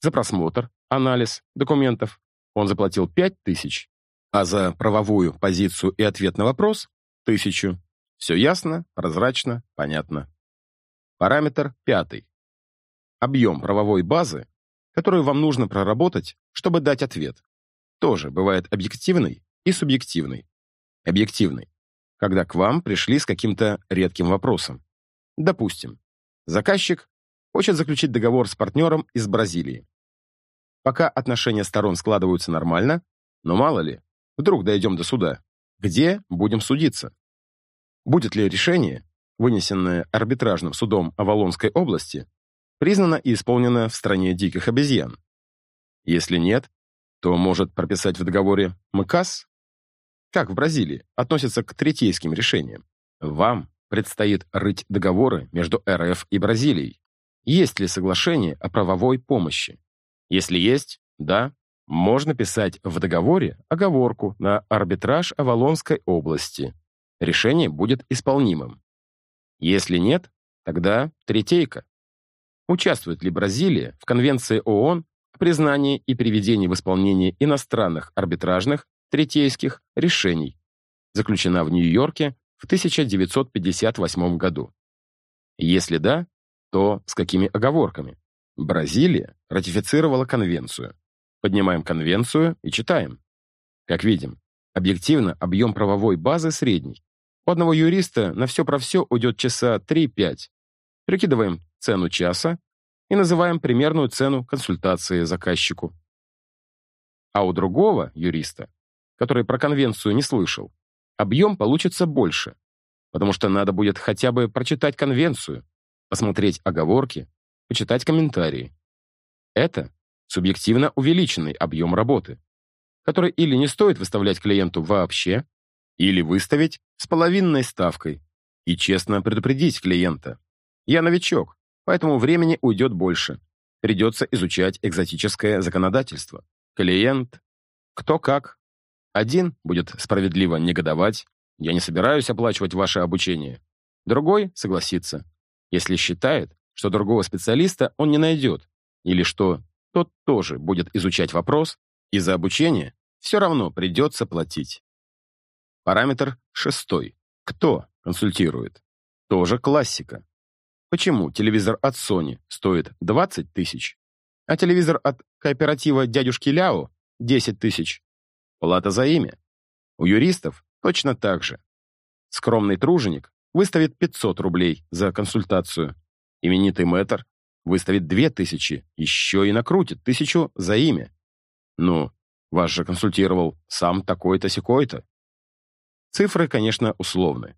За просмотр, анализ документов он заплатил 5000, а за правовую позицию и ответ на вопрос – 1000. Все ясно, прозрачно, понятно. Параметр пятый. Объем правовой базы, которую вам нужно проработать, чтобы дать ответ, тоже бывает объективный и субъективный. Объективный, когда к вам пришли с каким-то редким вопросом. Допустим, заказчик хочет заключить договор с партнером из Бразилии. Пока отношения сторон складываются нормально, но мало ли, вдруг дойдем до суда, где будем судиться? Будет ли решение, вынесенное арбитражным судом Авалонской области, признано и исполнено в стране диких обезьян? Если нет, то может прописать в договоре МКАС? Как в Бразилии относится к третейским решениям? Вам предстоит рыть договоры между РФ и Бразилией. Есть ли соглашение о правовой помощи? Если есть, да, можно писать в договоре оговорку на арбитраж Авалонской области. Решение будет исполнимым. Если нет, тогда третейка. Участвует ли Бразилия в Конвенции ООН о признании и приведении в исполнение иностранных арбитражных третейских решений, заключена в Нью-Йорке в 1958 году? Если да, то с какими оговорками? Бразилия ратифицировала конвенцию. Поднимаем конвенцию и читаем. Как видим, объективно объем правовой базы средний. У одного юриста на все про все уйдет часа 3-5. Прикидываем цену часа и называем примерную цену консультации заказчику. А у другого юриста, который про конвенцию не слышал, объем получится больше, потому что надо будет хотя бы прочитать конвенцию, посмотреть оговорки, почитать комментарии. Это субъективно увеличенный объем работы, который или не стоит выставлять клиенту вообще, или выставить с половинной ставкой и честно предупредить клиента. Я новичок, поэтому времени уйдет больше. Придется изучать экзотическое законодательство. Клиент, кто как. Один будет справедливо негодовать, я не собираюсь оплачивать ваше обучение. Другой согласится, если считает, что другого специалиста он не найдет, или что тот тоже будет изучать вопрос, и за обучение все равно придется платить. Параметр шестой. Кто консультирует? Тоже классика. Почему телевизор от Sony стоит 20 тысяч, а телевизор от кооператива дядюшки Ляо 10 тысяч? Плата за имя. У юристов точно так же. Скромный труженик выставит 500 рублей за консультацию, Именитый мэтр выставит две тысячи, еще и накрутит тысячу за имя. Ну, вас же консультировал сам такой-то секой-то. Цифры, конечно, условны.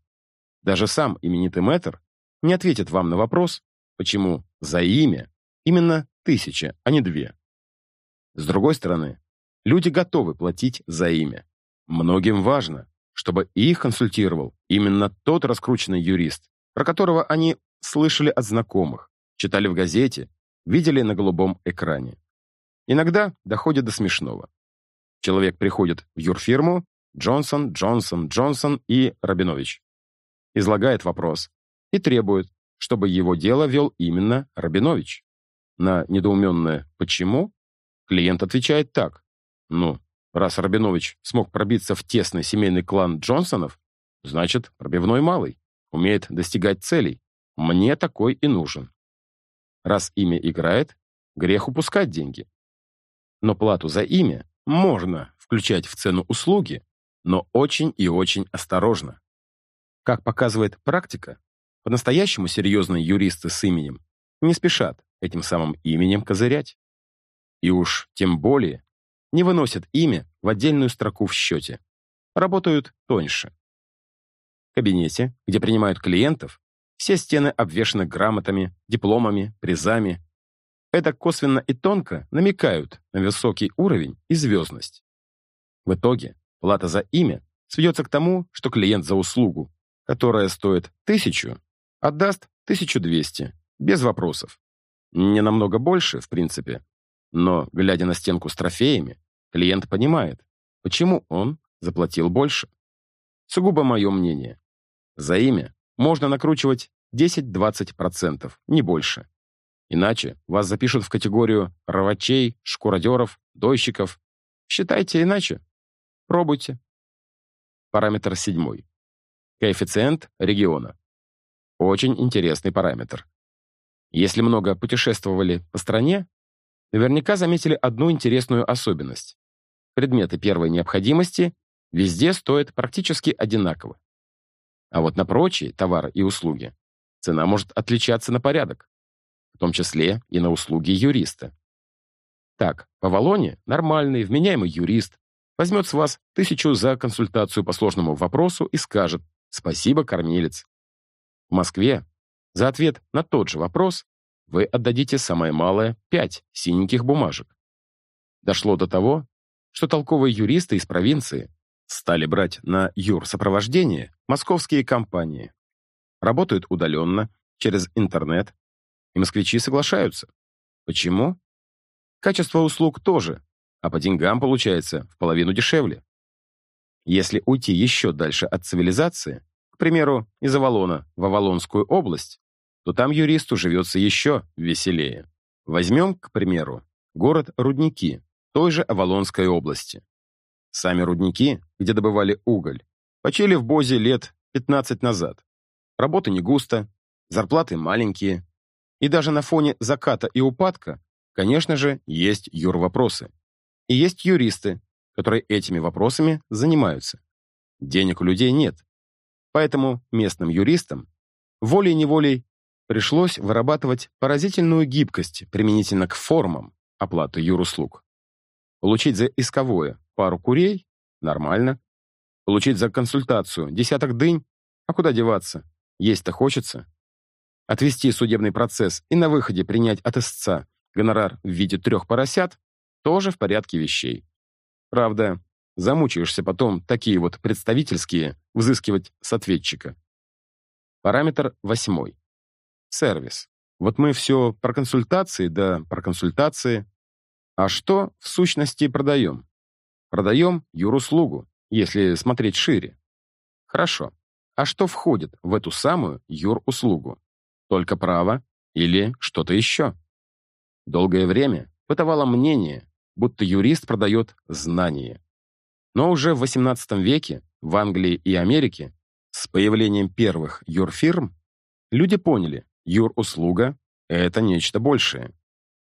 Даже сам именитый мэтр не ответит вам на вопрос, почему за имя именно тысяча, а не две. С другой стороны, люди готовы платить за имя. Многим важно, чтобы их консультировал именно тот раскрученный юрист, про которого они слышали от знакомых, читали в газете, видели на голубом экране. Иногда доходит до смешного. Человек приходит в юрфирму Джонсон, Джонсон, Джонсон и Рабинович. Излагает вопрос и требует, чтобы его дело вел именно Рабинович. На недоуменное «почему?» клиент отвечает так. Ну, раз Рабинович смог пробиться в тесный семейный клан Джонсонов, значит, пробивной малый, умеет достигать целей. Мне такой и нужен. Раз имя играет, грех упускать деньги. Но плату за имя можно включать в цену услуги, но очень и очень осторожно. Как показывает практика, по-настоящему серьезные юристы с именем не спешат этим самым именем козырять. И уж тем более не выносят имя в отдельную строку в счете. Работают тоньше. В кабинете, где принимают клиентов, все стены обвешаны грамотами, дипломами, призами. это косвенно и тонко намекают на высокий уровень и звездность. В итоге плата за имя сведется к тому, что клиент за услугу, которая стоит 1000, отдаст 1200, без вопросов. Не намного больше, в принципе, но, глядя на стенку с трофеями, клиент понимает, почему он заплатил больше. Сугубо мое мнение. За имя можно накручивать 10-20%, не больше. Иначе вас запишут в категорию рвачей, шкуродеров, дойщиков. Считайте иначе. Пробуйте. Параметр седьмой. Коэффициент региона. Очень интересный параметр. Если много путешествовали по стране, наверняка заметили одну интересную особенность. Предметы первой необходимости везде стоят практически одинаково. А вот на прочие товары и услуги цена может отличаться на порядок, в том числе и на услуги юриста. Так, по Волоне нормальный, вменяемый юрист возьмет с вас тысячу за консультацию по сложному вопросу и скажет «Спасибо, кормилец». В Москве за ответ на тот же вопрос вы отдадите самое малое пять синеньких бумажек. Дошло до того, что толковые юристы из провинции стали брать на юр-сопровождение московские компании. Работают удаленно, через интернет, и москвичи соглашаются. Почему? Качество услуг тоже, а по деньгам получается в половину дешевле. Если уйти еще дальше от цивилизации, к примеру, из Авалона в Авалонскую область, то там юристу живется еще веселее. Возьмем, к примеру, город Рудники той же Авалонской области. Сами рудники, где добывали уголь, почили в Бозе лет 15 назад. Работа не густо, зарплаты маленькие. И даже на фоне заката и упадка, конечно же, есть юр-вопросы. И есть юристы, которые этими вопросами занимаются. Денег у людей нет. Поэтому местным юристам волей-неволей пришлось вырабатывать поразительную гибкость применительно к формам оплаты юруслуг. Получить за исковое пару курей – нормально. Получить за консультацию десяток дынь – а куда деваться? Есть-то хочется. Отвести судебный процесс и на выходе принять от истца гонорар в виде трех поросят – тоже в порядке вещей. Правда, замучаешься потом такие вот представительские взыскивать с ответчика. Параметр восьмой. Сервис. Вот мы все про консультации, да про консультации. А что в сущности продаем? Продаем юруслугу, если смотреть шире. Хорошо. А что входит в эту самую юруслугу? Только право или что-то еще? Долгое время бытовало мнение, будто юрист продает знание. Но уже в XVIII веке в Англии и Америке с появлением первых юрфирм люди поняли, юруслуга — это нечто большее.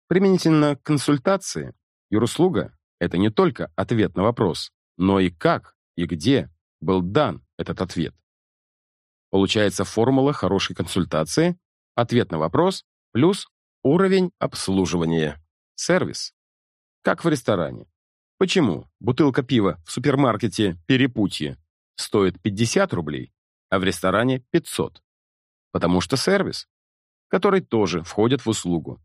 Применительно к консультации, юруслуга — это не только ответ на вопрос, но и как и где был дан этот ответ. Получается формула хорошей консультации, ответ на вопрос плюс уровень обслуживания, сервис. Как в ресторане. Почему бутылка пива в супермаркете «Перепутье» стоит 50 рублей, а в ресторане 500? Потому что сервис, который тоже входит в услугу.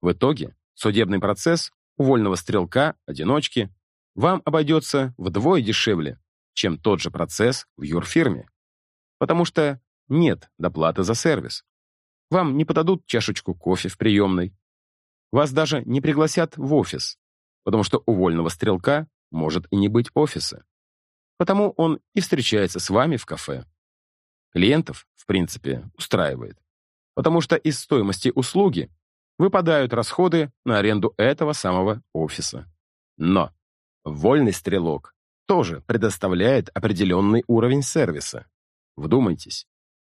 В итоге судебный процесс у вольного стрелка, одиночки, вам обойдется вдвое дешевле, чем тот же процесс в юрфирме. Потому что нет доплаты за сервис. Вам не подадут чашечку кофе в приемной. Вас даже не пригласят в офис, потому что у вольного стрелка может и не быть офиса. Потому он и встречается с вами в кафе. Клиентов, в принципе, устраивает. Потому что из стоимости услуги выпадают расходы на аренду этого самого офиса. Но вольный стрелок тоже предоставляет определенный уровень сервиса. Вдумайтесь,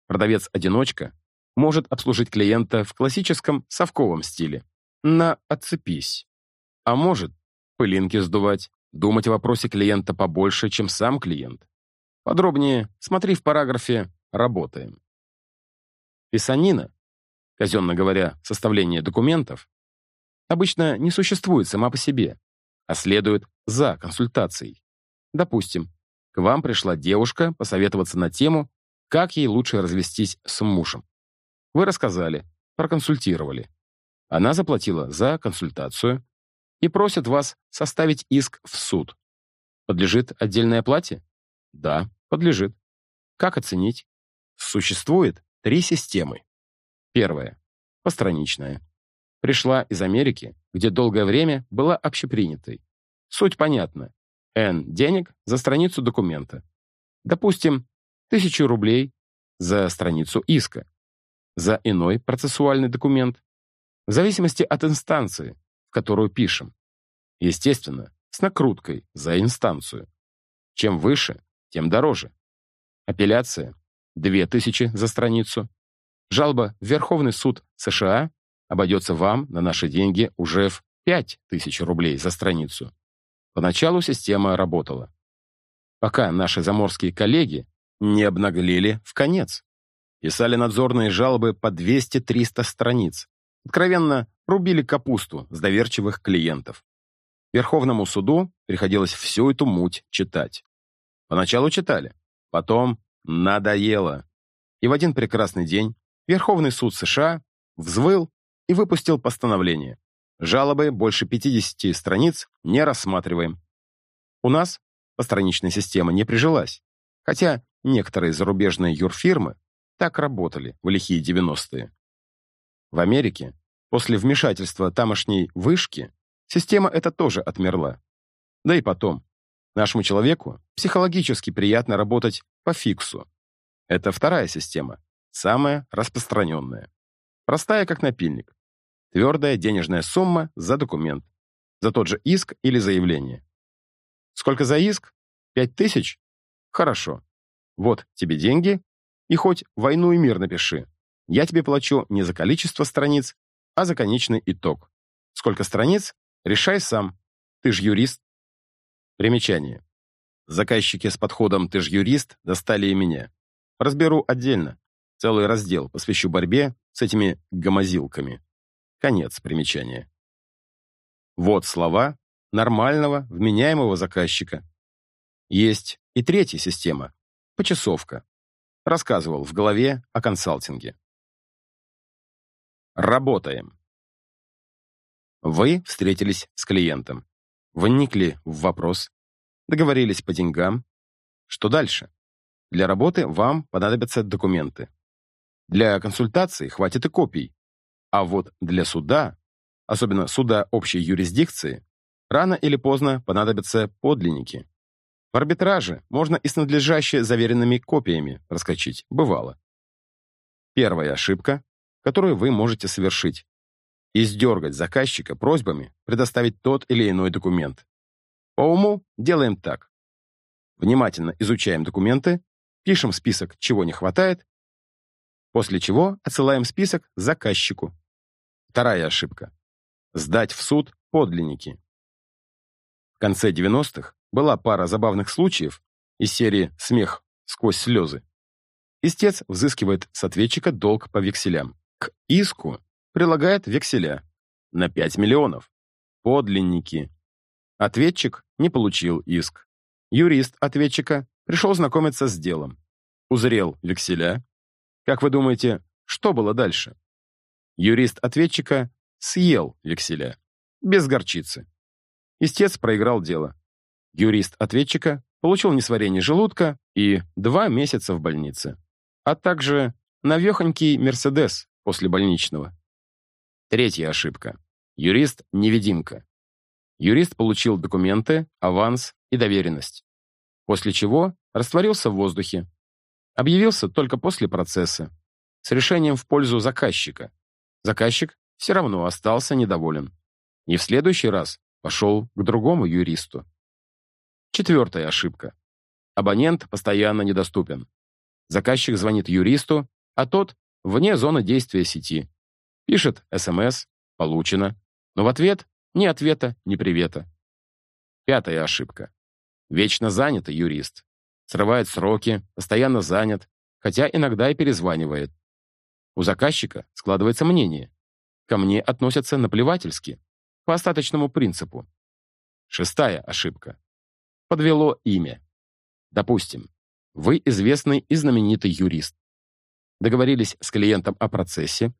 продавец-одиночка может обслужить клиента в классическом совковом стиле. На «отцепись». А может пылинки сдувать, думать о вопросе клиента побольше, чем сам клиент. Подробнее смотри в параграфе «Работаем». Писанина, казенно говоря, составление документов, обычно не существует сама по себе, а следует за консультацией. Допустим, к вам пришла девушка посоветоваться на тему, как ей лучше развестись с мужем. Вы рассказали, проконсультировали. Она заплатила за консультацию и просит вас составить иск в суд. Подлежит отдельной оплате? Да, подлежит. Как оценить? Существует три системы. Первая. Постраничная. Пришла из Америки, где долгое время была общепринятой. Суть понятна. N денег за страницу документа. Допустим, тысячу рублей за страницу иска. За иной процессуальный документ. В зависимости от инстанции, в которую пишем. Естественно, с накруткой за инстанцию. Чем выше, тем дороже. Апелляция – 2000 за страницу. Жалоба в Верховный суд США обойдется вам на наши деньги уже в 5000 рублей за страницу. Поначалу система работала. Пока наши заморские коллеги не обнаглели в конец. Писали надзорные жалобы по 200-300 страниц. Откровенно рубили капусту с доверчивых клиентов. Верховному суду приходилось всю эту муть читать. Поначалу читали, потом надоело. И в один прекрасный день Верховный суд США взвыл и выпустил постановление. Жалобы больше 50 страниц не рассматриваем. У нас постраничная система не прижилась, хотя некоторые зарубежные юрфирмы так работали в лихие 90-е. В Америке после вмешательства тамошней вышки система эта тоже отмерла. Да и потом, нашему человеку психологически приятно работать по фиксу. Это вторая система, самая распространенная. Простая, как напильник. Твердая денежная сумма за документ, за тот же иск или заявление. Сколько за иск? Пять тысяч? Хорошо. Вот тебе деньги, и хоть «Войну и мир» напиши. Я тебе плачу не за количество страниц, а за конечный итог. Сколько страниц? Решай сам. Ты ж юрист. Примечание. Заказчики с подходом «ты ж юрист» достали и меня. Разберу отдельно. Целый раздел посвящу борьбе с этими гомозилками. Конец примечания. Вот слова нормального, вменяемого заказчика. Есть и третья система – почасовка. Рассказывал в голове о консалтинге. Работаем. Вы встретились с клиентом, вникли в вопрос, договорились по деньгам. Что дальше? Для работы вам понадобятся документы. Для консультации хватит и копий, а вот для суда, особенно суда общей юрисдикции, рано или поздно понадобятся подлинники. В арбитраже можно и с надлежаще заверенными копиями проскочить, бывало. Первая ошибка, которую вы можете совершить, издергать заказчика просьбами предоставить тот или иной документ. По уму делаем так. Внимательно изучаем документы, пишем список, чего не хватает, после чего отсылаем список заказчику. Вторая ошибка. Сдать в суд подлинники. В конце 90-х была пара забавных случаев из серии «Смех сквозь слезы». Истец взыскивает с ответчика долг по векселям. К иску прилагает векселя на 5 миллионов. Подлинники. Ответчик не получил иск. Юрист ответчика пришел знакомиться с делом. Узрел векселя. Как вы думаете, что было дальше? Юрист ответчика съел векселя. Без горчицы. Истец проиграл дело. Юрист ответчика получил несварение желудка и два месяца в больнице. А также навехонький «Мерседес» после больничного. Третья ошибка. Юрист-невидимка. Юрист получил документы, аванс и доверенность. После чего растворился в воздухе. Объявился только после процесса. С решением в пользу заказчика, Заказчик все равно остался недоволен. И в следующий раз пошел к другому юристу. Четвертая ошибка. Абонент постоянно недоступен. Заказчик звонит юристу, а тот вне зоны действия сети. Пишет СМС «Получено», но в ответ ни ответа, ни привета. Пятая ошибка. Вечно занятый юрист. Срывает сроки, постоянно занят, хотя иногда и перезванивает. У заказчика складывается мнение. Ко мне относятся наплевательски, по остаточному принципу. Шестая ошибка. Подвело имя. Допустим, вы известный и знаменитый юрист. Договорились с клиентом о процессе,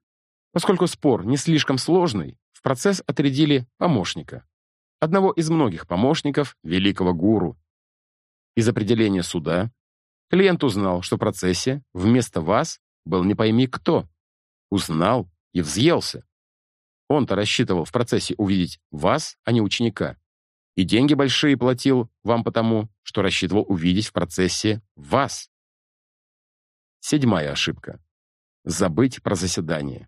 Поскольку спор не слишком сложный, в процесс отрядили помощника. Одного из многих помощников великого гуру. Из определения суда клиент узнал, что в процессе вместо вас был не пойми кто. Узнал и взъелся. Он-то рассчитывал в процессе увидеть вас, а не ученика. И деньги большие платил вам потому, что рассчитывал увидеть в процессе вас. Седьмая ошибка. Забыть про заседание.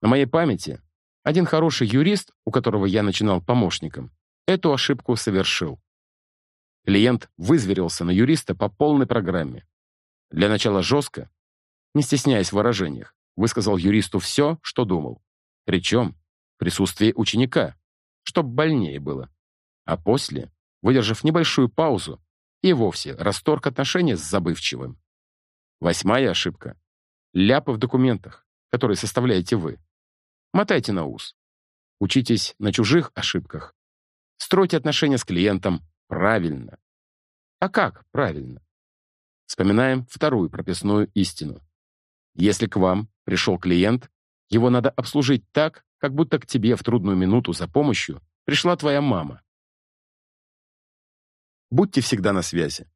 На моей памяти один хороший юрист, у которого я начинал помощником, эту ошибку совершил. Клиент вызверился на юриста по полной программе. Для начала жестко, не стесняясь в выражениях, высказал юристу все, что думал. Причем в присутствии ученика, чтоб больнее было. А после, выдержав небольшую паузу, и вовсе расторг отношения с забывчивым. Восьмая ошибка. Ляпы в документах, которые составляете вы. Мотайте на ус. Учитесь на чужих ошибках. Стройте отношения с клиентом правильно. А как правильно? Вспоминаем вторую прописную истину. Если к вам пришел клиент, его надо обслужить так, как будто к тебе в трудную минуту за помощью пришла твоя мама. Будьте всегда на связи.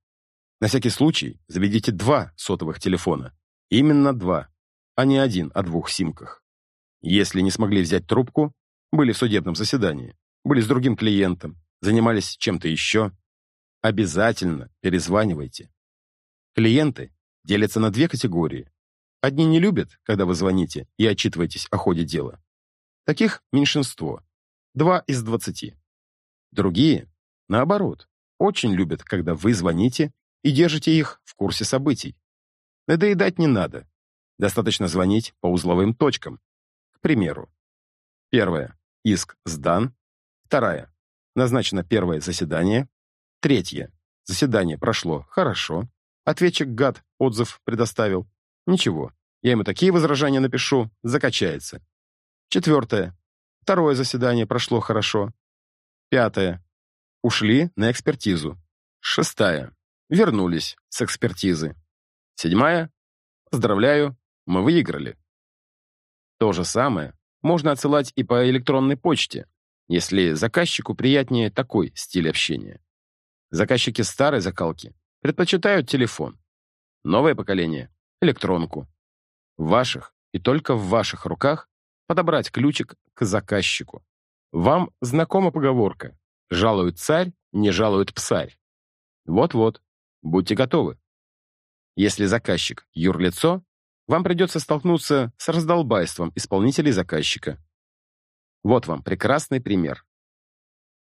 На всякий случай заведите два сотовых телефона. Именно два, а не один о двух симках. Если не смогли взять трубку, были в судебном заседании, были с другим клиентом, занимались чем-то еще, обязательно перезванивайте. Клиенты делятся на две категории. Одни не любят, когда вы звоните и отчитываетесь о ходе дела. Таких меньшинство. Два из двадцати. Другие, наоборот, очень любят, когда вы звоните и держите их в курсе событий. Надоедать не надо. Достаточно звонить по узловым точкам. К примеру. Первое. Иск сдан. Вторая. Назначено первое заседание. Третье. Заседание прошло хорошо. Ответчик гад отзыв предоставил. Ничего, я ему такие возражения напишу, закачается. Четвертое. Второе заседание прошло хорошо. Пятое. Ушли на экспертизу. Шестая. Вернулись с экспертизы. Седьмая. Поздравляю, мы выиграли. То же самое можно отсылать и по электронной почте, если заказчику приятнее такой стиль общения. Заказчики старой закалки предпочитают телефон. Новое поколение — электронку. В ваших и только в ваших руках подобрать ключик к заказчику. Вам знакома поговорка «Жалует царь, не жалует псарь». Вот-вот, будьте готовы. Если заказчик – юрлицо, вам придется столкнуться с раздолбайством исполнителей заказчика. Вот вам прекрасный пример.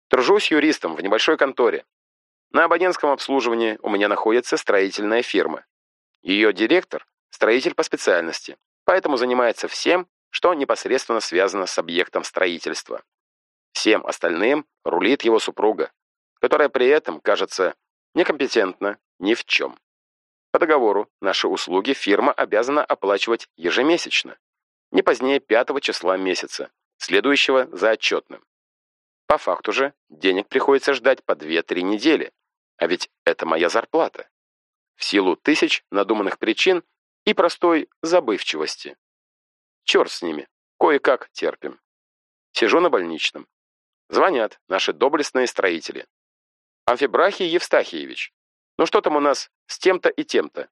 Тружусь юристом в небольшой конторе. На абонентском обслуживании у меня находится строительная фирма. Ее директор – строитель по специальности, поэтому занимается всем, что непосредственно связано с объектом строительства. Всем остальным рулит его супруга, которая при этом, кажется, некомпетентна ни в чем. По договору наши услуги фирма обязана оплачивать ежемесячно, не позднее пятого числа месяца, следующего за отчетным. По факту же денег приходится ждать по 2-3 недели, а ведь это моя зарплата. В силу тысяч надуманных причин и простой забывчивости. Черт с ними, кое-как терпим. Сижу на больничном. Звонят наши доблестные строители. Амфибрахий Евстахиевич, ну что там у нас с тем-то и тем-то?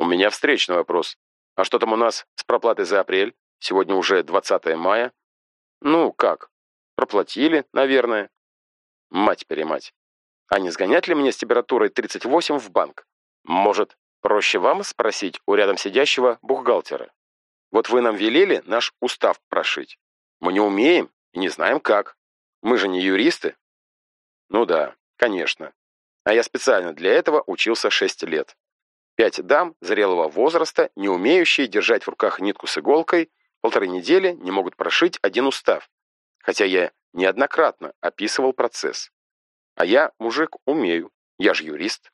У меня встречный вопрос. А что там у нас с проплатой за апрель? Сегодня уже 20 мая. Ну, как? Проплатили, наверное. Мать-перемать. А не сгонять ли мне с температурой 38 в банк? Может, проще вам спросить у рядом сидящего бухгалтера? Вот вы нам велели наш устав прошить. Мы не умеем и не знаем как. Мы же не юристы. Ну да, конечно. А я специально для этого учился 6 лет. Пять дам зрелого возраста, не умеющие держать в руках нитку с иголкой, полторы недели не могут прошить один устав. Хотя я неоднократно описывал процесс. А я, мужик, умею. Я же юрист.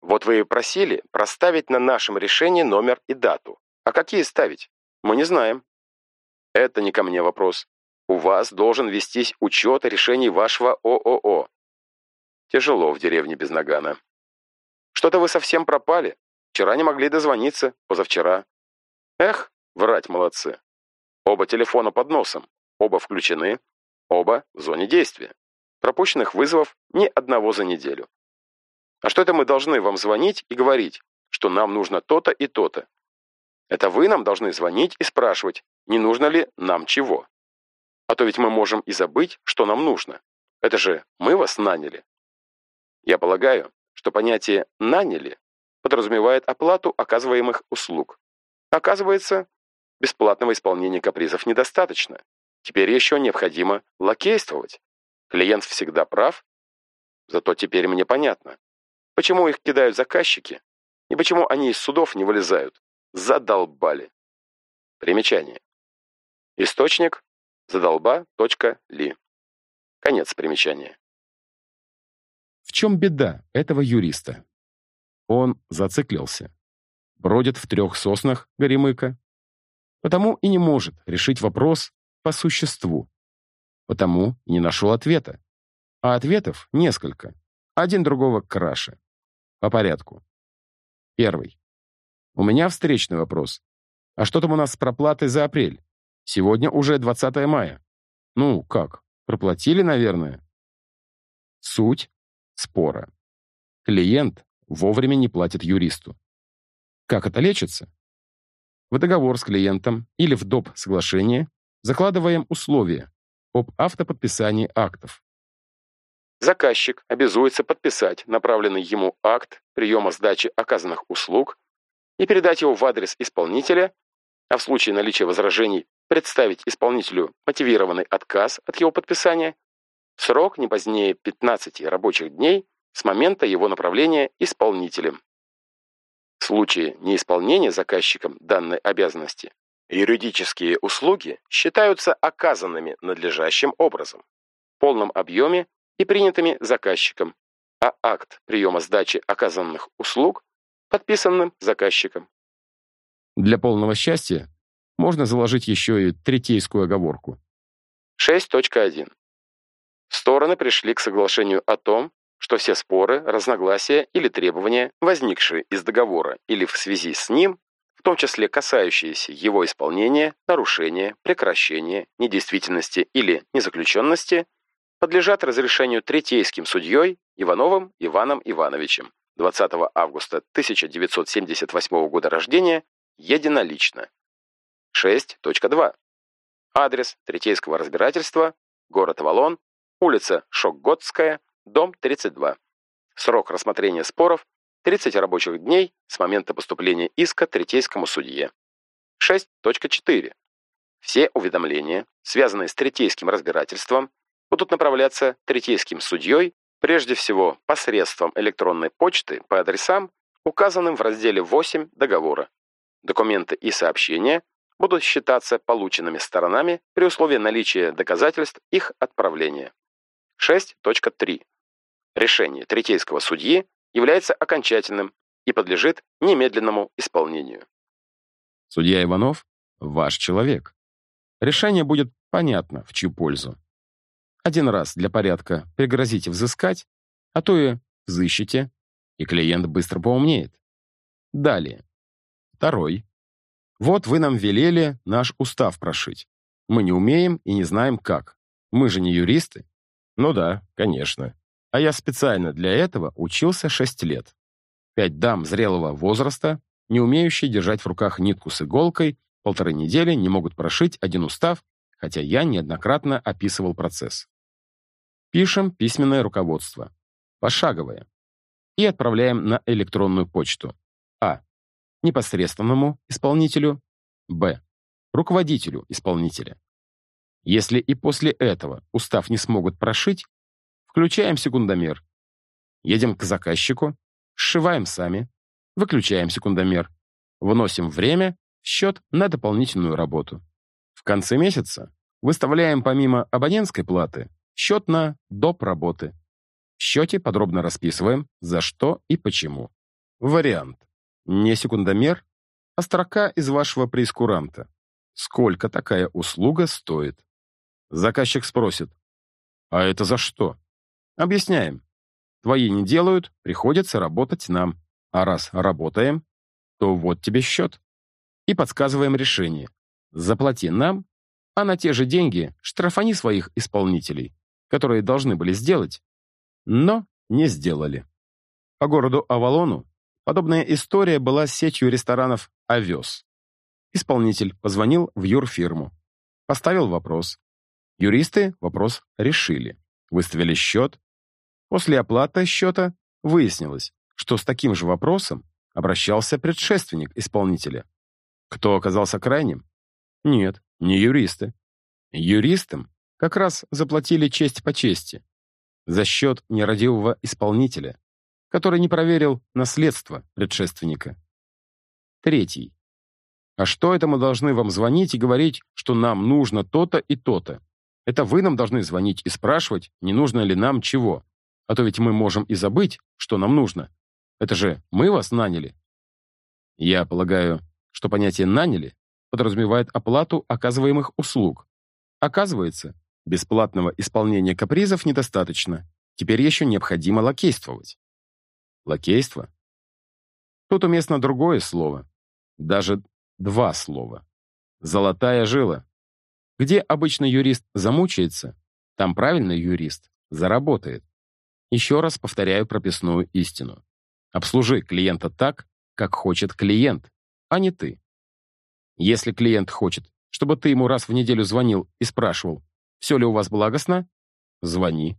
Вот вы и просили проставить на нашем решении номер и дату. А какие ставить? Мы не знаем. Это не ко мне вопрос. У вас должен вестись учет решений вашего ООО. Тяжело в деревне без нагана. Что-то вы совсем пропали. Вчера не могли дозвониться, позавчера. Эх, врать молодцы. Оба телефона под носом, оба включены, оба в зоне действия. Пропущенных вызовов ни одного за неделю. А что это мы должны вам звонить и говорить, что нам нужно то-то и то-то? Это вы нам должны звонить и спрашивать, не нужно ли нам чего. А то ведь мы можем и забыть, что нам нужно. Это же мы вас наняли. Я полагаю, что понятие «наняли» подразумевает оплату оказываемых услуг. Оказывается, бесплатного исполнения капризов недостаточно. Теперь еще необходимо лакействовать. Клиент всегда прав. Зато теперь мне понятно, почему их кидают заказчики и почему они из судов не вылезают. Задолбали. Примечание. Источник задолба.ли. Конец примечания. В чем беда этого юриста? Он зациклился. Бродит в трех соснах Горемыка. Потому и не может решить вопрос по существу. Потому и не нашел ответа. А ответов несколько. Один другого краше. По порядку. Первый. У меня встречный вопрос. А что там у нас с проплатой за апрель? Сегодня уже 20 мая. Ну, как? Проплатили, наверное? Суть спора. Клиент вовремя не платит юристу. Как это лечится? В договор с клиентом или в доп. соглашение закладываем условия об автоподписании актов. Заказчик обязуется подписать направленный ему акт приема сдачи оказанных услуг и передать его в адрес исполнителя, а в случае наличия возражений представить исполнителю мотивированный отказ от его подписания в срок не позднее 15 рабочих дней с момента его направления исполнителем. В случае неисполнения заказчиком данной обязанности юридические услуги считаются оказанными надлежащим образом, в полном объеме и принятыми заказчиком, а акт приема сдачи оказанных услуг подписанным заказчиком. Для полного счастья можно заложить еще и третейскую оговорку. 6.1. Стороны пришли к соглашению о том, что все споры, разногласия или требования, возникшие из договора или в связи с ним, в том числе касающиеся его исполнения, нарушения, прекращения, недействительности или незаключенности, подлежат разрешению третейским судьей Ивановым Иваном Ивановичем 20 августа 1978 года рождения единолично. 6.2. Адрес Третейского разбирательства, город Валон, улица Шокготская, дом 32. Срок рассмотрения споров 30 рабочих дней с момента поступления иска Третейскому судье. 6.4. Все уведомления, связанные с Третейским разбирательством, будут направляться Третейским судьей прежде всего посредством электронной почты по адресам, указанным в разделе 8 договора. Документы и сообщения будут считаться полученными сторонами при условии наличия доказательств их отправления. 6.3. Решение третейского судьи является окончательным и подлежит немедленному исполнению. Судья Иванов – ваш человек. Решение будет понятно, в чью пользу. Один раз для порядка пригрозите взыскать, а то и взыщите, и клиент быстро поумнеет. Далее. Второй. Вот вы нам велели наш устав прошить. Мы не умеем и не знаем как. Мы же не юристы. Ну да, конечно. А я специально для этого учился 6 лет. Пять дам зрелого возраста, не умеющие держать в руках нитку с иголкой, полторы недели не могут прошить один устав, хотя я неоднократно описывал процесс. Пишем письменное руководство. Пошаговое. И отправляем на электронную почту. А. Непосредственному исполнителю. Б. Руководителю исполнителя. Если и после этого устав не смогут прошить, включаем секундомер. Едем к заказчику, сшиваем сами, выключаем секундомер, вносим время счет на дополнительную работу. В конце месяца выставляем помимо абонентской платы Счет на доп. работы. В счете подробно расписываем, за что и почему. Вариант. Не секундомер, а строка из вашего прескуранта. Сколько такая услуга стоит? Заказчик спросит. А это за что? Объясняем. Твои не делают, приходится работать нам. А раз работаем, то вот тебе счет. И подсказываем решение. Заплати нам а на те же деньги штрафани своих исполнителей, которые должны были сделать, но не сделали. По городу Авалону подобная история была с сетью ресторанов «Овес». Исполнитель позвонил в юрфирму, поставил вопрос. Юристы вопрос решили, выставили счет. После оплаты счета выяснилось, что с таким же вопросом обращался предшественник исполнителя. Кто оказался крайним? Нет, не юристы. Юристам как раз заплатили честь по чести за счет нерадивого исполнителя, который не проверил наследство предшественника. Третий. А что это мы должны вам звонить и говорить, что нам нужно то-то и то-то? Это вы нам должны звонить и спрашивать, не нужно ли нам чего. А то ведь мы можем и забыть, что нам нужно. Это же мы вас наняли. Я полагаю, что понятие «наняли» подразумевает оплату оказываемых услуг. Оказывается, бесплатного исполнения капризов недостаточно. Теперь еще необходимо лакействовать. Лакейство? Тут уместно другое слово. Даже два слова. Золотая жила. Где обычно юрист замучается, там правильный юрист заработает. Еще раз повторяю прописную истину. Обслужи клиента так, как хочет клиент, а не ты. Если клиент хочет, чтобы ты ему раз в неделю звонил и спрашивал, все ли у вас благостно, звони.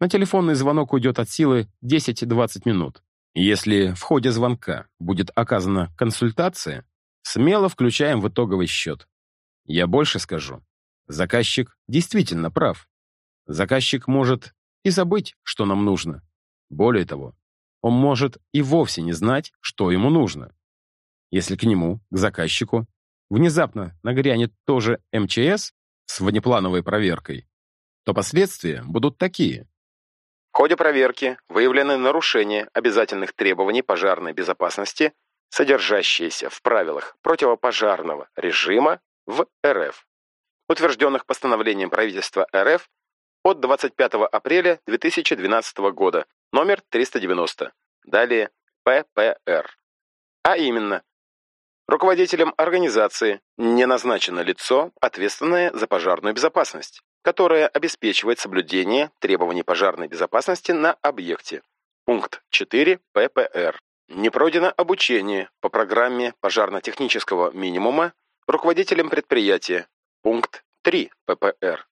На телефонный звонок уйдет от силы 10-20 минут. Если в ходе звонка будет оказана консультация, смело включаем в итоговый счет. Я больше скажу. Заказчик действительно прав. Заказчик может и забыть, что нам нужно. Более того, он может и вовсе не знать, что ему нужно. Если к нему, к заказчику, внезапно нагрянет тоже МЧС с внеплановой проверкой, то последствия будут такие. В ходе проверки выявлены нарушения обязательных требований пожарной безопасности, содержащиеся в правилах противопожарного режима в РФ, утвержденных постановлением правительства РФ от 25 апреля 2012 года, номер 390. Далее ППР. А именно, руководителем организации не назначено лицо, ответственное за пожарную безопасность, которое обеспечивает соблюдение требований пожарной безопасности на объекте. Пункт 4 ППР. Не пройдено обучение по программе пожарно-технического минимума руководителем предприятия. Пункт 3 ППР.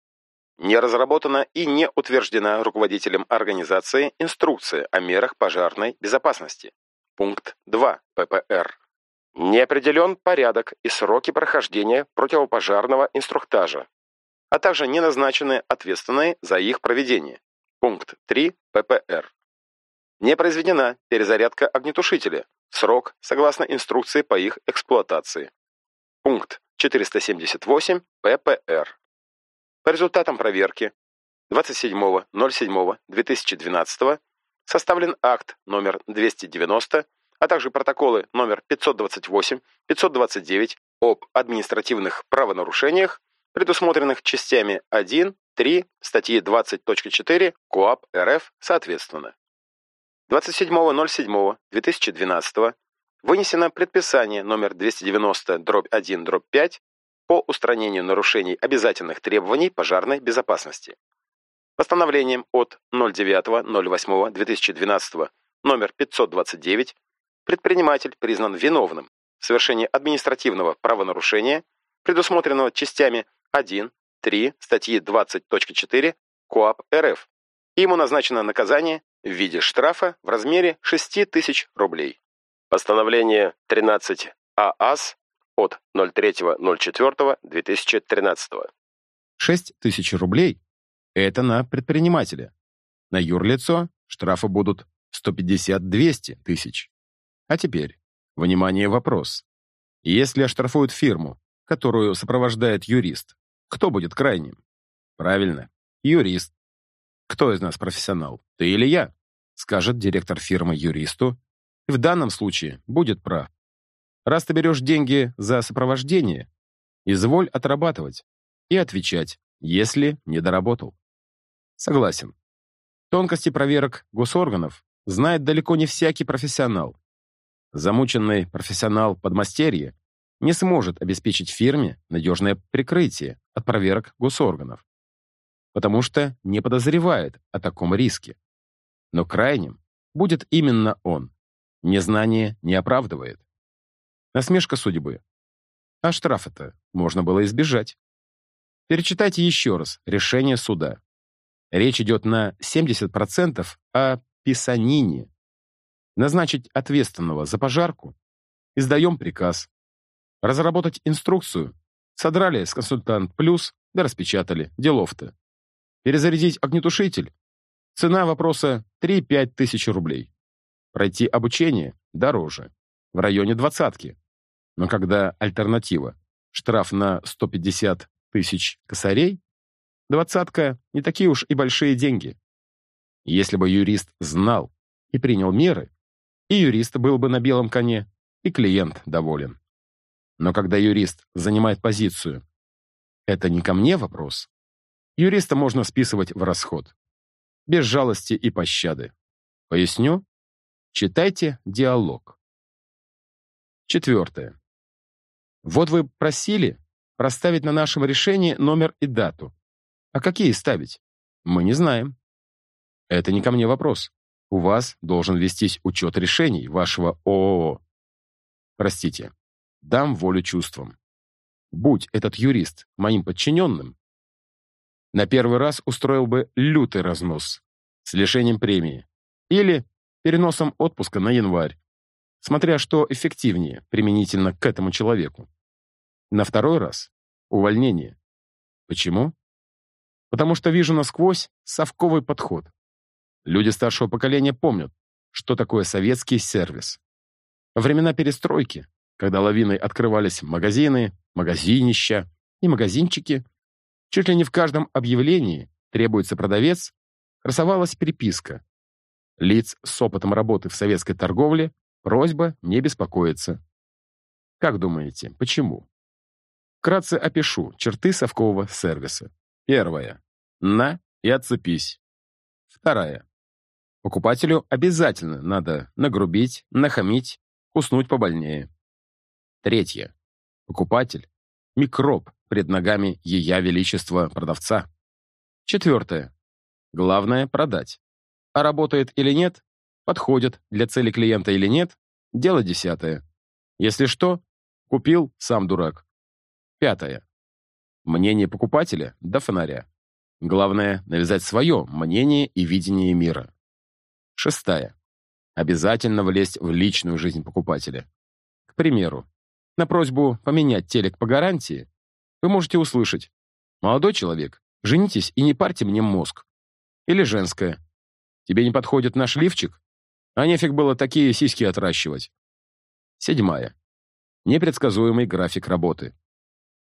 Не разработана и не утверждена руководителем организации инструкция о мерах пожарной безопасности. Пункт 2 ППР. Не определен порядок и сроки прохождения противопожарного инструктажа, а также не назначены ответственные за их проведение. Пункт 3 ППР. Не произведена перезарядка огнетушителя. Срок согласно инструкции по их эксплуатации. Пункт 478 ППР. По результатам проверки 27.07.2012 составлен акт номер 290, а также протоколы номер 528, 529 об административных правонарушениях, предусмотренных частями 1, 3 статьи 20.4 КОАП РФ соответственно. 27.07.2012 вынесено предписание номер 290 дробь 1 дробь 5 по устранению нарушений обязательных требований пожарной безопасности. Постановлением от 09.08.2012 номер 529 предприниматель признан виновным в совершении административного правонарушения, предусмотренного частями 1, 3 статьи 20.4 КоАП РФ. ему назначено наказание в виде штрафа в размере 6 тысяч рублей. Постановление 13 ААС от 03.04.2013. 6 тысяч рублей – это на предпринимателя. На юрлицо штрафы будут 150-200 тысяч. А теперь, внимание, вопрос. Если оштрафуют фирму, которую сопровождает юрист, кто будет крайним? Правильно, юрист. Кто из нас профессионал, ты или я? Скажет директор фирмы юристу, и в данном случае будет прав. Раз ты берешь деньги за сопровождение, изволь отрабатывать и отвечать, если не доработал. Согласен. Тонкости проверок госорганов знает далеко не всякий профессионал. Замученный профессионал подмастерье не сможет обеспечить фирме надежное прикрытие от проверок госорганов, потому что не подозревает о таком риске. Но крайним будет именно он. Незнание не оправдывает. Насмешка судьбы. А штрафа-то можно было избежать. Перечитайте еще раз решение суда. Речь идет на 70% о писанине. Назначить ответственного за пожарку. Издаем приказ. Разработать инструкцию. Содрали с консультант плюс, да распечатали. Делов-то. Перезарядить огнетушитель. Цена вопроса 3-5 тысяч рублей. Пройти обучение дороже. В районе двадцатки. Но когда альтернатива — штраф на 150 тысяч косарей, двадцатка — не такие уж и большие деньги. Если бы юрист знал и принял меры, и юрист был бы на белом коне, и клиент доволен. Но когда юрист занимает позицию «это не ко мне вопрос», юриста можно списывать в расход. Без жалости и пощады. Поясню? Читайте диалог. Четвертое. Вот вы просили проставить на нашем решении номер и дату. А какие ставить? Мы не знаем. Это не ко мне вопрос. У вас должен вестись учет решений вашего ООО. Простите, дам волю чувствам. Будь этот юрист моим подчиненным, на первый раз устроил бы лютый разнос с лишением премии или переносом отпуска на январь, смотря что эффективнее применительно к этому человеку. На второй раз — увольнение. Почему? Потому что вижу насквозь совковый подход. Люди старшего поколения помнят, что такое советский сервис. Во времена перестройки, когда лавиной открывались магазины, магазинища и магазинчики, чуть ли не в каждом объявлении требуется продавец, красовалась переписка. Лиц с опытом работы в советской торговле Просьба не беспокоиться. Как думаете, почему? Вкратце опишу черты совкового сервиса. Первое. На и отцепись. Вторая. Покупателю обязательно надо нагрубить, нахамить, уснуть побольнее. Третье. Покупатель — микроб пред ногами Ея Величества продавца. Четвертое. Главное — продать. А работает или нет, подходит для цели клиента или нет, дело десятое. Если что, купил, сам дурак. Пятое. Мнение покупателя до фонаря. Главное — навязать свое мнение и видение мира. Шестая. Обязательно влезть в личную жизнь покупателя. К примеру, на просьбу поменять телек по гарантии вы можете услышать «Молодой человек, женитесь и не парьте мне мозг». Или женское «Тебе не подходит наш лифчик? А нефиг было такие сиськи отращивать. Седьмая. Непредсказуемый график работы.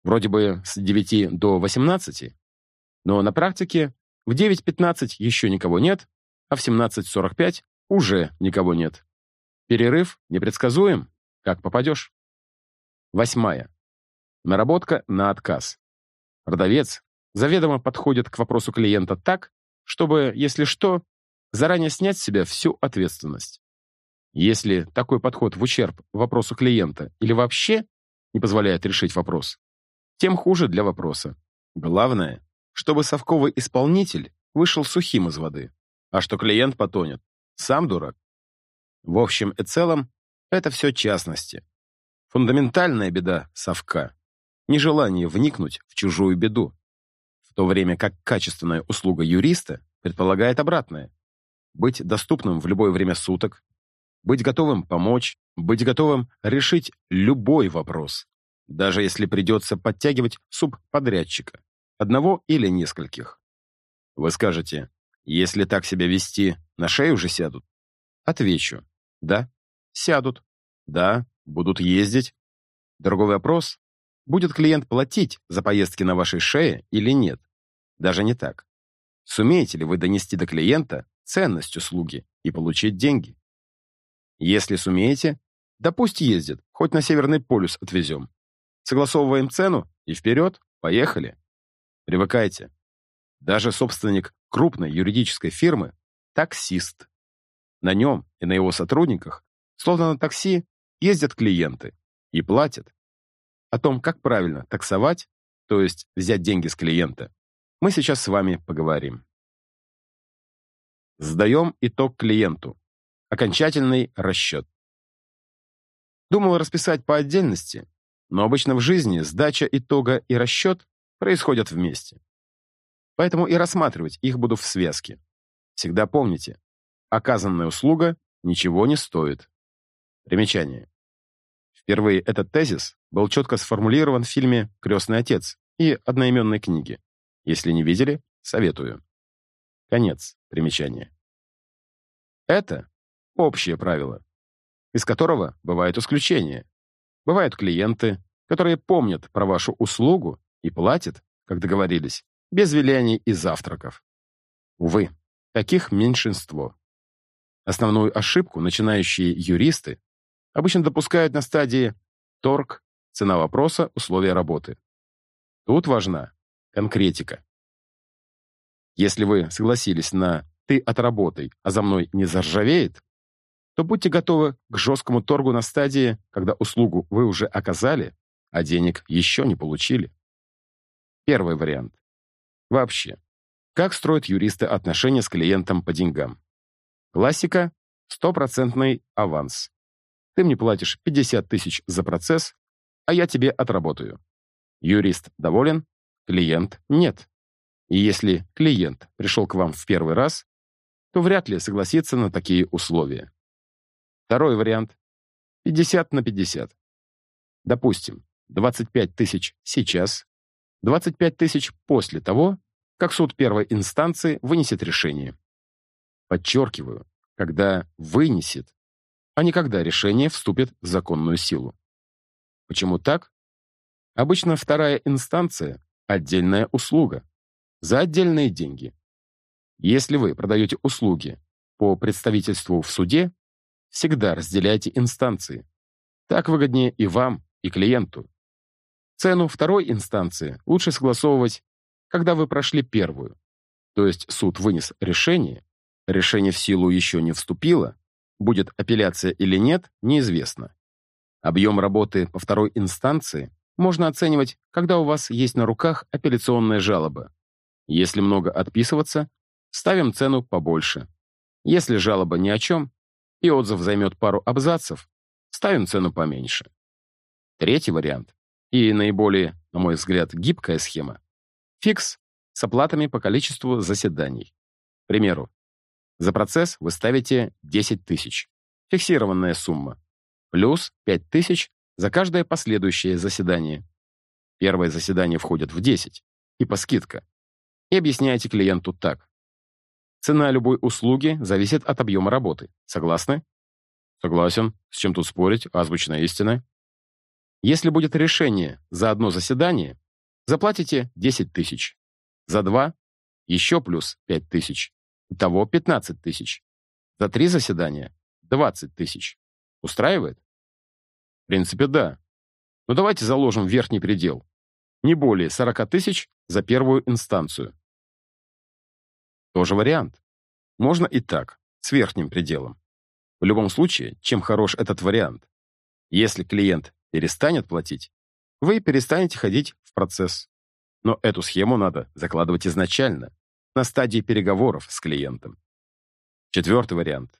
Вроде бы с 9 до 18, но на практике в 9.15 еще никого нет, а в 17.45 уже никого нет. Перерыв непредсказуем, как попадешь. Восьмая. Наработка на отказ. Продавец заведомо подходит к вопросу клиента так, чтобы, если что, заранее снять с себя всю ответственность. Если такой подход в ущерб вопросу клиента или вообще не позволяет решить вопрос, тем хуже для вопроса. Главное, чтобы совковый исполнитель вышел сухим из воды, а что клиент потонет, сам дурак. В общем и целом, это все частности. Фундаментальная беда совка — нежелание вникнуть в чужую беду, в то время как качественная услуга юриста предполагает обратное быть доступным в любое время суток, быть готовым помочь, быть готовым решить любой вопрос, даже если придется подтягивать субподрядчика, одного или нескольких. Вы скажете, если так себя вести, на шею уже сядут? Отвечу, да, сядут, да, будут ездить. Другой вопрос, будет клиент платить за поездки на вашей шее или нет? Даже не так. Сумеете ли вы донести до клиента ценность услуги и получить деньги. Если сумеете, да пусть ездит, хоть на Северный полюс отвезем. Согласовываем цену и вперед, поехали. Привыкайте. Даже собственник крупной юридической фирмы – таксист. На нем и на его сотрудниках, словно на такси, ездят клиенты и платят. о том, как правильно таксовать, то есть взять деньги с клиента, мы сейчас с вами поговорим. Сдаем итог клиенту. Окончательный расчет. Думал расписать по отдельности, но обычно в жизни сдача итога и расчет происходят вместе. Поэтому и рассматривать их буду в связке. Всегда помните, оказанная услуга ничего не стоит. Примечание. Впервые этот тезис был четко сформулирован в фильме «Крестный отец» и одноименной книге. Если не видели, советую. Конец примечания. Это общее правило, из которого бывают исключения. Бывают клиенты, которые помнят про вашу услугу и платят, как договорились, без виляний и завтраков. Увы, таких меньшинство. Основную ошибку начинающие юристы обычно допускают на стадии торг, цена вопроса, условия работы. Тут важна конкретика. Если вы согласились на «ты отработай, а за мной не заржавеет», то будьте готовы к жесткому торгу на стадии, когда услугу вы уже оказали, а денег еще не получили. Первый вариант. Вообще, как строят юристы отношения с клиентом по деньгам? Классика – стопроцентный аванс. Ты мне платишь 50 тысяч за процесс, а я тебе отработаю. Юрист доволен, клиент нет. И если клиент пришел к вам в первый раз, то вряд ли согласится на такие условия. Второй вариант. 50 на 50. Допустим, 25 тысяч сейчас, 25 тысяч после того, как суд первой инстанции вынесет решение. Подчеркиваю, когда вынесет, а не когда решение вступит в законную силу. Почему так? Обычно вторая инстанция — отдельная услуга, за отдельные деньги. Если вы продаете услуги по представительству в суде, всегда разделяйте инстанции. Так выгоднее и вам, и клиенту. Цену второй инстанции лучше согласовывать, когда вы прошли первую. То есть суд вынес решение, решение в силу еще не вступило, будет апелляция или нет, неизвестно. Объем работы по второй инстанции можно оценивать, когда у вас есть на руках апелляционная жалоба. Если много отписываться, ставим цену побольше. Если жалоба ни о чем, и отзыв займет пару абзацев, ставим цену поменьше. Третий вариант, и наиболее, на мой взгляд, гибкая схема, фикс с оплатами по количеству заседаний. К примеру, за процесс вы ставите 10 тысяч, фиксированная сумма, плюс 5 тысяч за каждое последующее заседание. Первое заседание входит в 10, типа скидка и объясняете клиенту так. Цена любой услуги зависит от объема работы. Согласны? Согласен. С чем тут спорить? Азбучная истина. Если будет решение за одно заседание, заплатите 10 тысяч. За два – еще плюс 5 тысяч. Итого 15 тысяч. За три заседания – 20 тысяч. Устраивает? В принципе, да. Но давайте заложим верхний предел. Не более 40 тысяч за первую инстанцию. Тоже вариант. Можно и так, с верхним пределом. В любом случае, чем хорош этот вариант? Если клиент перестанет платить, вы перестанете ходить в процесс. Но эту схему надо закладывать изначально, на стадии переговоров с клиентом. Четвертый вариант.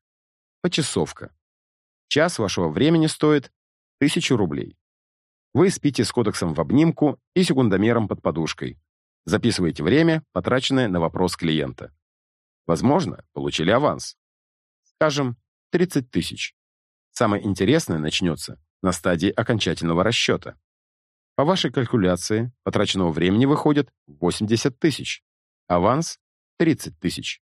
Почасовка. Час вашего времени стоит 1000 рублей. Вы спите с кодексом в обнимку и секундомером под подушкой. Записываете время, потраченное на вопрос клиента. Возможно, получили аванс. Скажем, 30 тысяч. Самое интересное начнется на стадии окончательного расчета. По вашей калькуляции, потраченного времени выходит 80 тысяч. Аванс — 30 тысяч.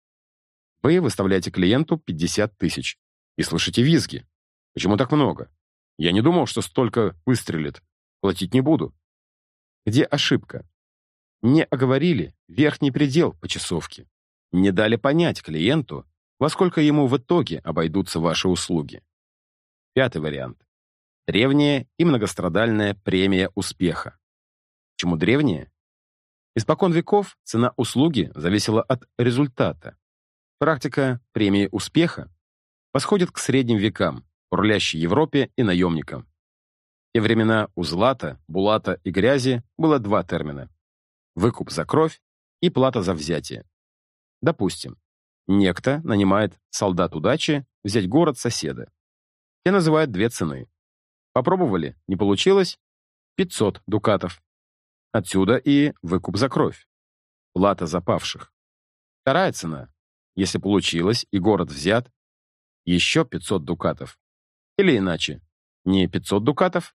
Вы выставляете клиенту 50 тысяч. И слышите визги. Почему так много? Я не думал, что столько выстрелит. Платить не буду. Где ошибка? Не оговорили верхний предел по часовке. Не дали понять клиенту, во сколько ему в итоге обойдутся ваши услуги. Пятый вариант. Древняя и многострадальная премия успеха. Почему древняя? Испокон веков цена услуги зависела от результата. Практика премии успеха восходит к средним векам, бурлящей Европе и наемникам. И времена у Злата, Булата и Грязи было два термина. Выкуп за кровь и плата за взятие. Допустим, некто нанимает солдат удачи взять город соседа. Те называют две цены. Попробовали, не получилось? 500 дукатов. Отсюда и выкуп за кровь. Плата за павших. Вторая цена. Если получилось и город взят, еще 500 дукатов. Или иначе, не 500 дукатов,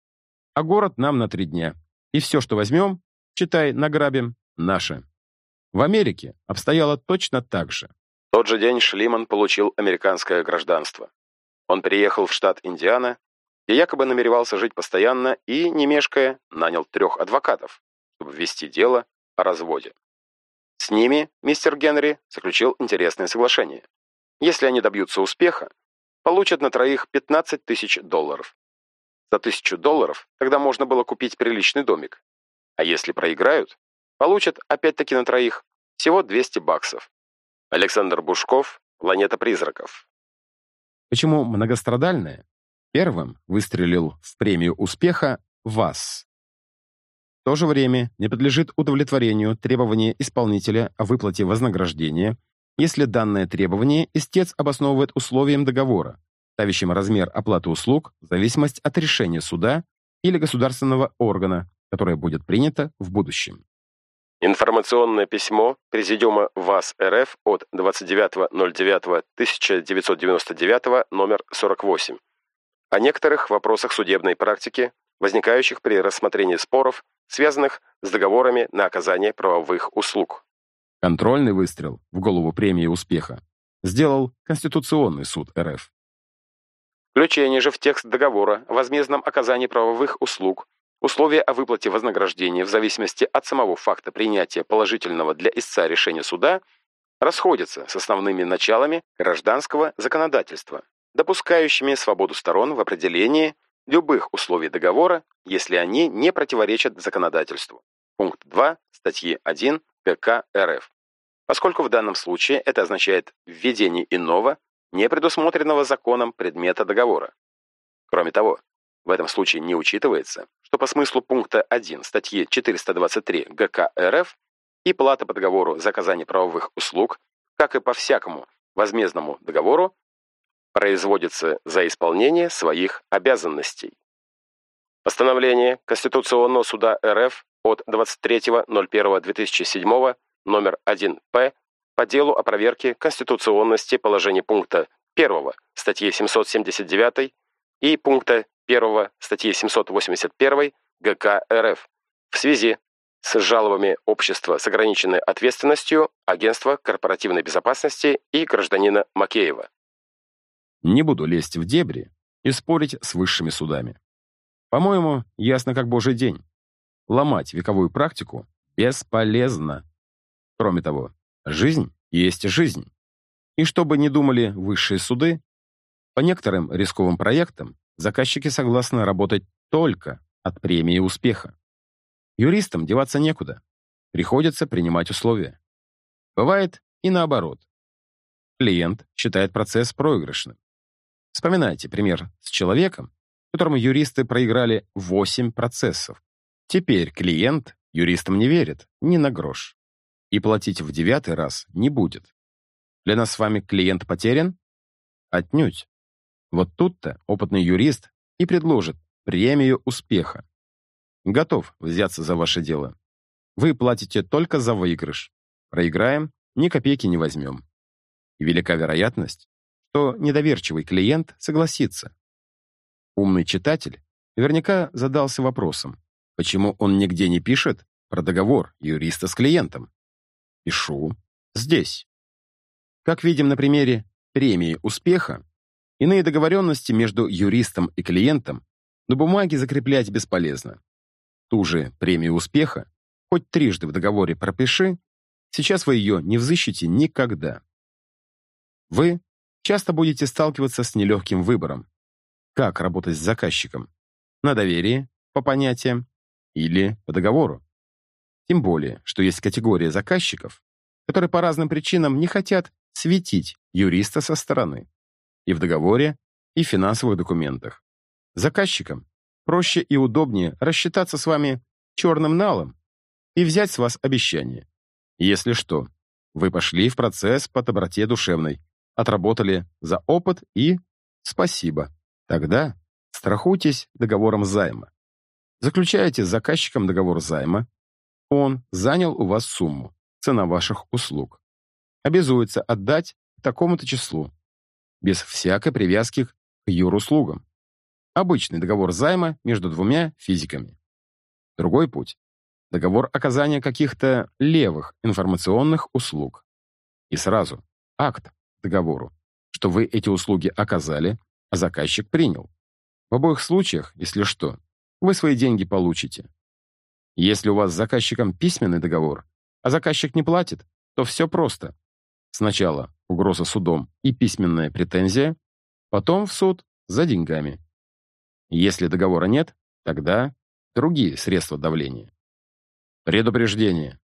а город нам на три дня. И все, что возьмем, читай, награбим, наше. В Америке обстояло точно так же. В тот же день Шлиман получил американское гражданство. Он приехал в штат Индиана и якобы намеревался жить постоянно и, не мешкая, нанял трех адвокатов, чтобы вести дело о разводе. С ними мистер Генри заключил интересное соглашение. Если они добьются успеха, получат на троих 15 тысяч долларов. За тысячу долларов тогда можно было купить приличный домик. А если проиграют, получат опять-таки на троих всего 200 баксов. Александр Бушков, «Планета призраков». Почему многострадальная? Первым выстрелил в премию успеха ВАС. В то же время не подлежит удовлетворению требования исполнителя о выплате вознаграждения, если данное требование истец обосновывает условием договора, ставящим размер оплаты услуг в зависимость от решения суда или государственного органа, которое будет принято в будущем. Информационное письмо Президиума ВАС РФ от 29.09.1999 номер 48 о некоторых вопросах судебной практики, возникающих при рассмотрении споров, связанных с договорами на оказание правовых услуг. Контрольный выстрел в голову премии успеха сделал Конституционный суд РФ. Включение же в текст договора о возмездном оказании правовых услуг Условия о выплате вознаграждения в зависимости от самого факта принятия положительного для истца решения суда расходятся с основными началами гражданского законодательства, допускающими свободу сторон в определении любых условий договора, если они не противоречат законодательству. Пункт 2 статьи 1 ГК РФ. Поскольку в данном случае это означает введение иного, не предусмотренного законом предмета договора. Кроме того, в этом случае не учитывается, что по смыслу пункта 1 статьи 423 ГК РФ и плата по договору за оказание правовых услуг, как и по всякому возмездному договору, производится за исполнение своих обязанностей. Постановление Конституционного суда РФ от 23.01.2007 номер 1П по делу о проверке конституционности положений пункта 1 статьи 779 и пункта 1 статьи 781 ГК РФ в связи с жалобами общества с ограниченной ответственностью Агентства корпоративной безопасности и гражданина Макеева. Не буду лезть в дебри и спорить с высшими судами. По-моему, ясно как божий день. Ломать вековую практику бесполезно. Кроме того, жизнь есть жизнь. И чтобы не думали высшие суды, по некоторым рисковым проектам заказчики согласны работать только от премии успеха. Юристам деваться некуда. Приходится принимать условия. Бывает и наоборот. Клиент считает процесс проигрышным. Вспоминайте пример с человеком, которому юристы проиграли 8 процессов. Теперь клиент юристам не верит ни на грош. И платить в девятый раз не будет. Для нас с вами клиент потерян? Отнюдь. Вот тут-то опытный юрист и предложит премию успеха. Готов взяться за ваше дело. Вы платите только за выигрыш. Проиграем, ни копейки не возьмем. И велика вероятность, что недоверчивый клиент согласится. Умный читатель наверняка задался вопросом, почему он нигде не пишет про договор юриста с клиентом. Пишу здесь. Как видим на примере премии успеха, Иные договоренности между юристом и клиентом на бумаге закреплять бесполезно. Ту же премию успеха, хоть трижды в договоре пропиши, сейчас вы ее не взыщете никогда. Вы часто будете сталкиваться с нелегким выбором. Как работать с заказчиком? На доверие, по понятиям, или по договору. Тем более, что есть категория заказчиков, которые по разным причинам не хотят светить юриста со стороны и в договоре, и в финансовых документах. Заказчикам проще и удобнее рассчитаться с вами черным налом и взять с вас обещание. Если что, вы пошли в процесс по доброте душевной, отработали за опыт и спасибо. Тогда страхуйтесь договором займа. Заключаете с заказчиком договор займа, он занял у вас сумму, цена ваших услуг. Обязуется отдать такому-то числу, без всякой привязки к юруслугам. Обычный договор займа между двумя физиками. Другой путь — договор оказания каких-то левых информационных услуг. И сразу акт договору, что вы эти услуги оказали, а заказчик принял. В обоих случаях, если что, вы свои деньги получите. Если у вас с заказчиком письменный договор, а заказчик не платит, то все просто. Сначала угроза судом и письменная претензия, потом в суд за деньгами. Если договора нет, тогда другие средства давления. Предупреждение.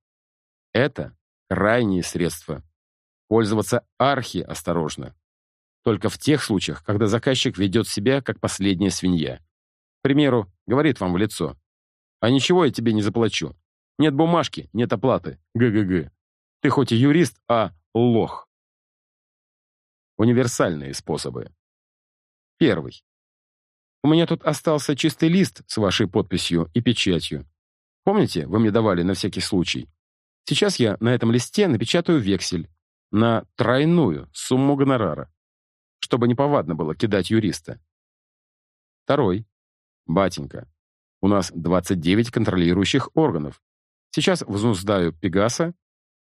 Это крайние средства. Пользоваться архи осторожно. Только в тех случаях, когда заказчик ведет себя как последняя свинья. К примеру, говорит вам в лицо. «А ничего я тебе не заплачу. Нет бумажки, нет оплаты. ГГГ. Ты хоть и юрист, а лох». Универсальные способы. Первый. У меня тут остался чистый лист с вашей подписью и печатью. Помните, вы мне давали на всякий случай? Сейчас я на этом листе напечатаю вексель на тройную сумму гонорара, чтобы неповадно было кидать юриста. Второй. Батенька, у нас 29 контролирующих органов. Сейчас взнуздаю Пегаса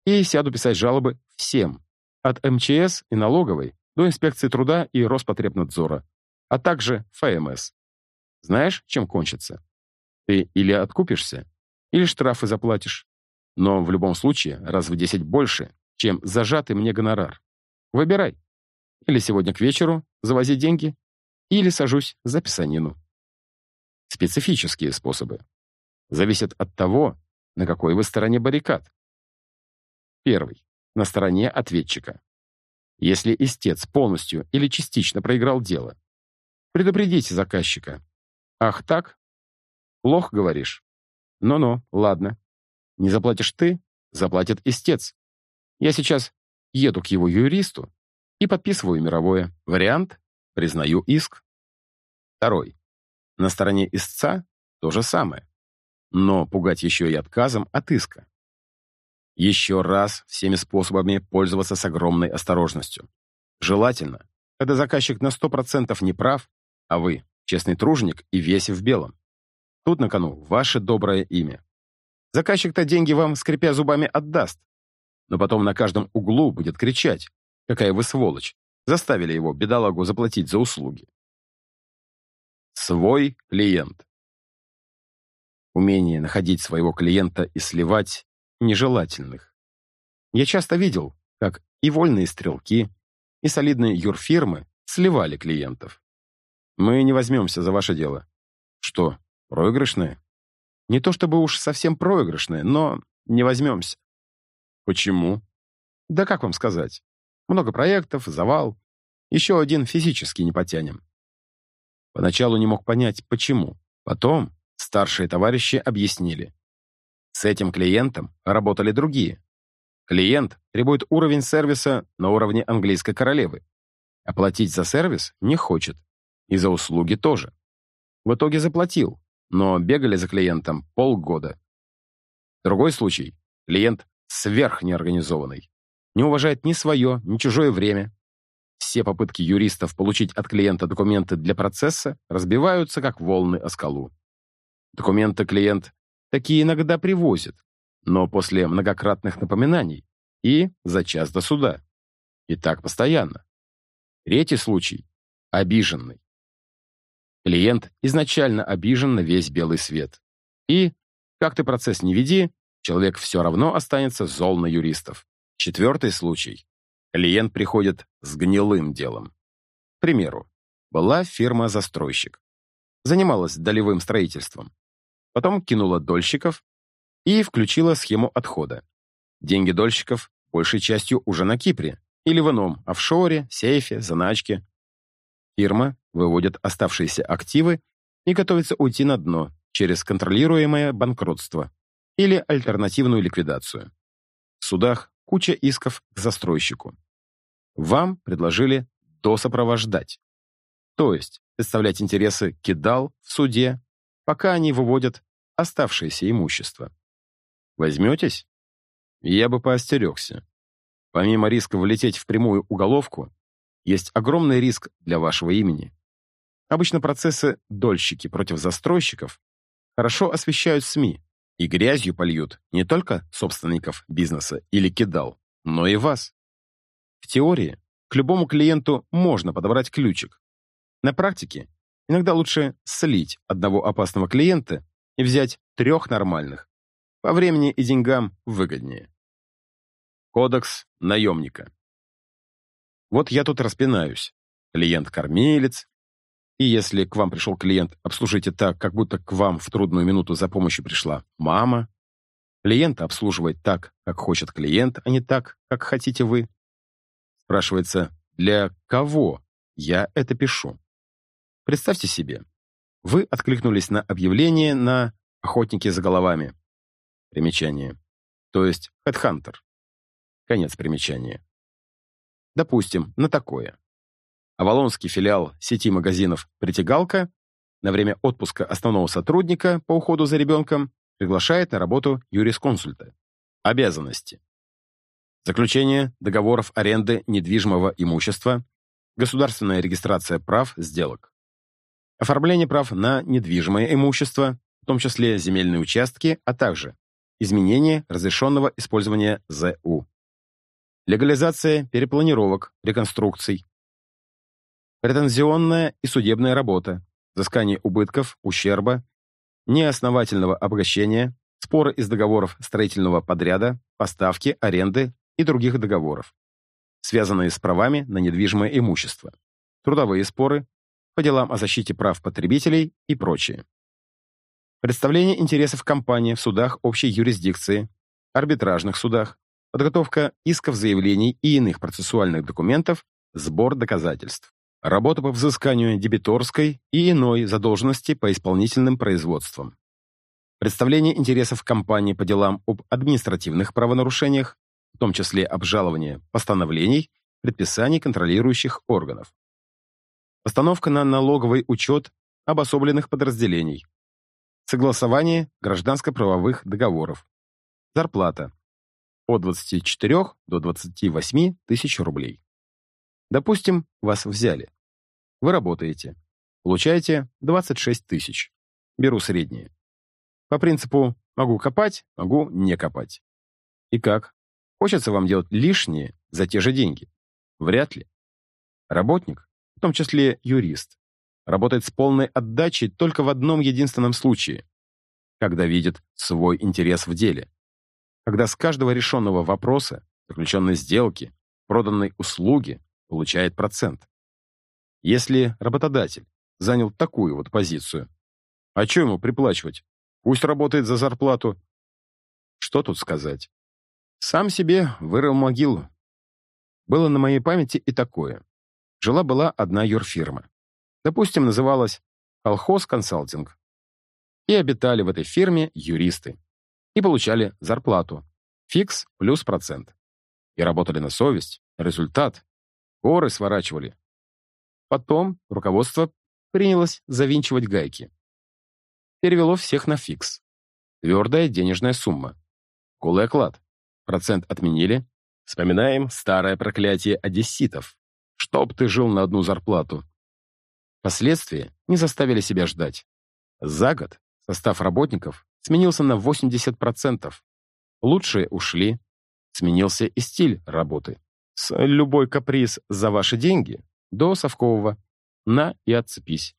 и сяду писать жалобы всем, от МЧС и налоговой до инспекции труда и Роспотребнадзора, а также ФМС. Знаешь, чем кончится? Ты или откупишься, или штрафы заплатишь. Но в любом случае раз в 10 больше, чем зажатый мне гонорар. Выбирай. Или сегодня к вечеру завози деньги, или сажусь за писанину. Специфические способы. Зависят от того, на какой вы стороне баррикад. Первый. На стороне ответчика. Если истец полностью или частично проиграл дело, предупредите заказчика. Ах так? Лох, говоришь? Ну-ну, ладно. Не заплатишь ты, заплатит истец. Я сейчас еду к его юристу и подписываю мировое. Вариант — признаю иск. Второй. На стороне истца то же самое. Но пугать еще и отказом от иска. Еще раз всеми способами пользоваться с огромной осторожностью. Желательно, когда заказчик на 100% не прав, а вы честный труженик и весь в белом. Тут на кону ваше доброе имя. Заказчик-то деньги вам, скрипя зубами, отдаст. Но потом на каждом углу будет кричать, какая вы сволочь, заставили его, бедолагу, заплатить за услуги. Свой клиент. Умение находить своего клиента и сливать нежелательных. Я часто видел, как и вольные стрелки, и солидные юрфирмы сливали клиентов. Мы не возьмемся за ваше дело. Что, проигрышное? Не то чтобы уж совсем проигрышное, но не возьмемся. Почему? Да как вам сказать? Много проектов, завал. Еще один физически не потянем. Поначалу не мог понять, почему. Потом старшие товарищи объяснили. С этим клиентом работали другие. Клиент требует уровень сервиса на уровне английской королевы. Оплатить за сервис не хочет. И за услуги тоже. В итоге заплатил, но бегали за клиентом полгода. Другой случай. Клиент сверхнеорганизованный. Не уважает ни свое, ни чужое время. Все попытки юристов получить от клиента документы для процесса разбиваются, как волны о скалу. Документы клиент такие иногда привозит, но после многократных напоминаний и за час до суда. И так постоянно. Третий случай — обиженный. Клиент изначально обижен на весь белый свет. И, как ты процесс не веди, человек все равно останется зол на юристов. Четвертый случай. Клиент приходит с гнилым делом. К примеру, была фирма-застройщик. Занималась долевым строительством. Потом кинула дольщиков и включила схему отхода. Деньги дольщиков большей частью уже на Кипре или в ином офшоре, сейфе, заначке. Фирма выводит оставшиеся активы и готовится уйти на дно через контролируемое банкротство или альтернативную ликвидацию. В судах куча исков к застройщику. Вам предложили досопровождать. То есть представлять интересы кидал в суде, пока они выводят оставшееся имущество. Возьметесь? Я бы поостерегся. Помимо риска влететь в прямую уголовку, есть огромный риск для вашего имени. Обычно процессы дольщики против застройщиков хорошо освещают СМИ и грязью польют не только собственников бизнеса или кидал, но и вас. В теории к любому клиенту можно подобрать ключик. На практике иногда лучше слить одного опасного клиента и взять трех нормальных. По времени и деньгам выгоднее. Кодекс наемника. Вот я тут распинаюсь. Клиент-кормилец. И если к вам пришел клиент, обслужите так, как будто к вам в трудную минуту за помощью пришла мама. Клиента обслуживать так, как хочет клиент, а не так, как хотите вы. Спрашивается, для кого я это пишу? Представьте себе, вы откликнулись на объявление на «Охотники за головами». Примечание. То есть Headhunter. Конец примечания. Допустим, на такое. Авалонский филиал сети магазинов «Притягалка» на время отпуска основного сотрудника по уходу за ребенком приглашает на работу юрисконсульта. Обязанности. Заключение договоров аренды недвижимого имущества, государственная регистрация прав сделок. Оформление прав на недвижимое имущество, в том числе земельные участки, а также изменение разрешенного использования ЗУ легализация перепланировок, реконструкций, претензионная и судебная работа, взыскание убытков, ущерба, неосновательного обогащения, споры из договоров строительного подряда, поставки, аренды и других договоров, связанные с правами на недвижимое имущество, трудовые споры, по делам о защите прав потребителей и прочее. Представление интересов компании в судах общей юрисдикции, арбитражных судах, подготовка исков, заявлений и иных процессуальных документов, сбор доказательств, работа по взысканию дебиторской и иной задолженности по исполнительным производствам, представление интересов компании по делам об административных правонарушениях, в том числе обжалование постановлений, предписаний контролирующих органов, постановка на налоговый учет обособленных подразделений, согласование гражданско-правовых договоров, зарплата, от 24 до 28 тысяч рублей. Допустим, вас взяли. Вы работаете. Получаете 26 тысяч. Беру среднее. По принципу «могу копать, могу не копать». И как? Хочется вам делать лишнее за те же деньги? Вряд ли. Работник, в том числе юрист, работает с полной отдачей только в одном единственном случае, когда видит свой интерес в деле когда с каждого решенного вопроса, заключенной сделки, проданной услуги получает процент. Если работодатель занял такую вот позицию, а что ему приплачивать? Пусть работает за зарплату. Что тут сказать? Сам себе вырыл могилу. Было на моей памяти и такое. Жила-была одна юрфирма. Допустим, называлась «Колхоз консалтинг». И обитали в этой фирме юристы и получали зарплату. Фикс плюс процент. И работали на совесть, результат. Горы сворачивали. Потом руководство принялось завинчивать гайки. Перевело всех на фикс. Твердая денежная сумма. Голый оклад. Процент отменили. Вспоминаем старое проклятие одесситов. Чтоб ты жил на одну зарплату. Последствия не заставили себя ждать. За год состав работников сменился на 80%. Лучшие ушли. Сменился и стиль работы. С любой каприз за ваши деньги до совкового «на и отцепись».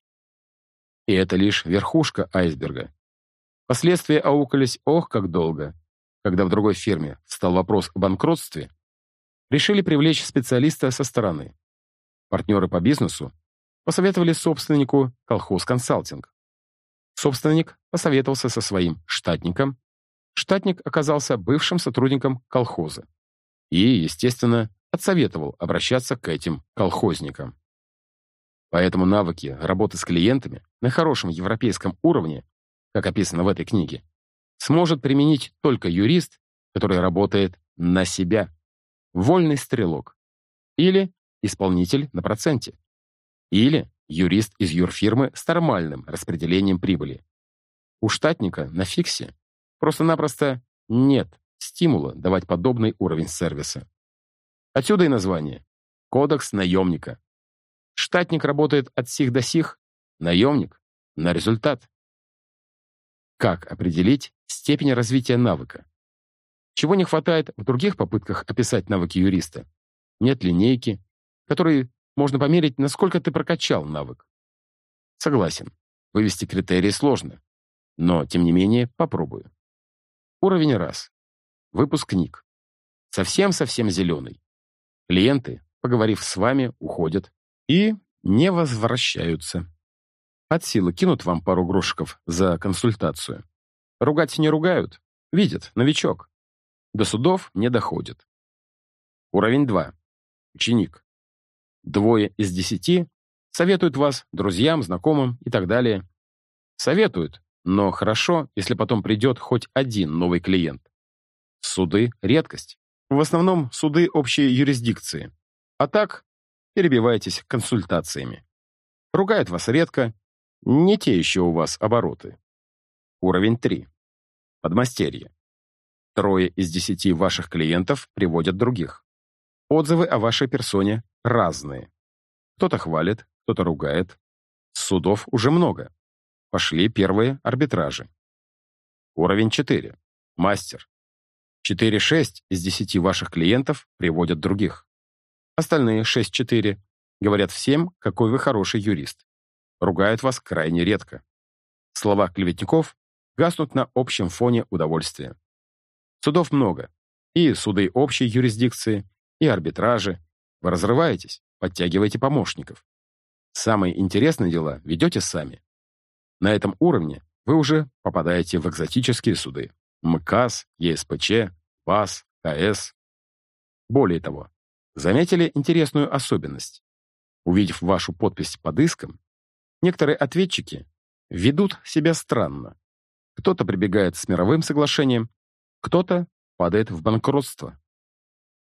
И это лишь верхушка айсберга. Последствия аукались ох как долго. Когда в другой фирме встал вопрос о банкротстве, решили привлечь специалиста со стороны. Партнеры по бизнесу посоветовали собственнику колхоз консалтинг. Собственник посоветовался со своим штатником. Штатник оказался бывшим сотрудником колхоза. И, естественно, отсоветовал обращаться к этим колхозникам. Поэтому навыки работы с клиентами на хорошем европейском уровне, как описано в этой книге, сможет применить только юрист, который работает на себя, вольный стрелок, или исполнитель на проценте, или юрист из юрфирмы с нормальным распределением прибыли. У штатника на фиксе просто-напросто нет стимула давать подобный уровень сервиса. Отсюда и название «Кодекс наемника». Штатник работает от сих до сих, наемник — на результат. Как определить степень развития навыка? Чего не хватает в других попытках описать навыки юриста? Нет линейки, которой можно померить, насколько ты прокачал навык. Согласен, вывести критерии сложно, но, тем не менее, попробую. Уровень раз. Выпускник. Совсем-совсем зеленый. Клиенты, поговорив с вами, уходят и не возвращаются. От силы кинут вам пару грошиков за консультацию. Ругать не ругают, видят, новичок. До судов не доходит. Уровень 2. Ученик. Двое из десяти советуют вас друзьям, знакомым и так далее. Советуют, но хорошо, если потом придет хоть один новый клиент. Суды — редкость. В основном суды общей юрисдикции. А так, перебивайтесь консультациями. Ругают вас редко, не те еще у вас обороты. Уровень 3. Подмастерье. Трое из десяти ваших клиентов приводят других. Отзывы о вашей персоне разные. Кто-то хвалит, кто-то ругает. Судов уже много. Пошли первые арбитражи. Уровень 4. Мастер. 4-6 из 10 ваших клиентов приводят других. Остальные 6-4 говорят всем, какой вы хороший юрист. Ругают вас крайне редко. Слова клеветников гаснут на общем фоне удовольствия. Судов много. И суды общей юрисдикции, и арбитражи. Вы разрываетесь, подтягиваете помощников. Самые интересные дела ведете сами. На этом уровне вы уже попадаете в экзотические суды. МКАС, ЕСПЧ, ПАС, КС. Более того, заметили интересную особенность. Увидев вашу подпись под иском, некоторые ответчики ведут себя странно. Кто-то прибегает с мировым соглашением, кто-то падает в банкротство.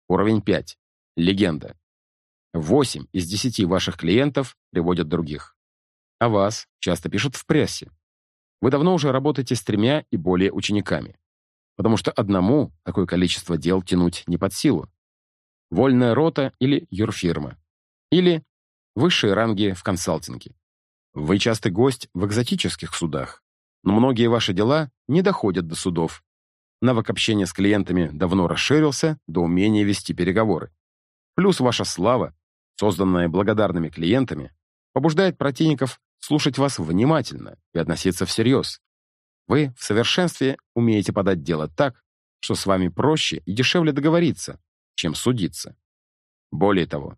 Уровень 5. Легенда. 8 из 10 ваших клиентов приводят других. О вас часто пишут в прессе. Вы давно уже работаете с тремя и более учениками. Потому что одному такое количество дел тянуть не под силу. Вольная рота или юрфирма. Или высшие ранги в консалтинге. Вы частый гость в экзотических судах, но многие ваши дела не доходят до судов. Навык общения с клиентами давно расширился до умения вести переговоры. Плюс ваша слава, созданная благодарными клиентами, побуждает противников слушать вас внимательно и относиться всерьез. Вы в совершенстве умеете подать дело так, что с вами проще и дешевле договориться, чем судиться. Более того,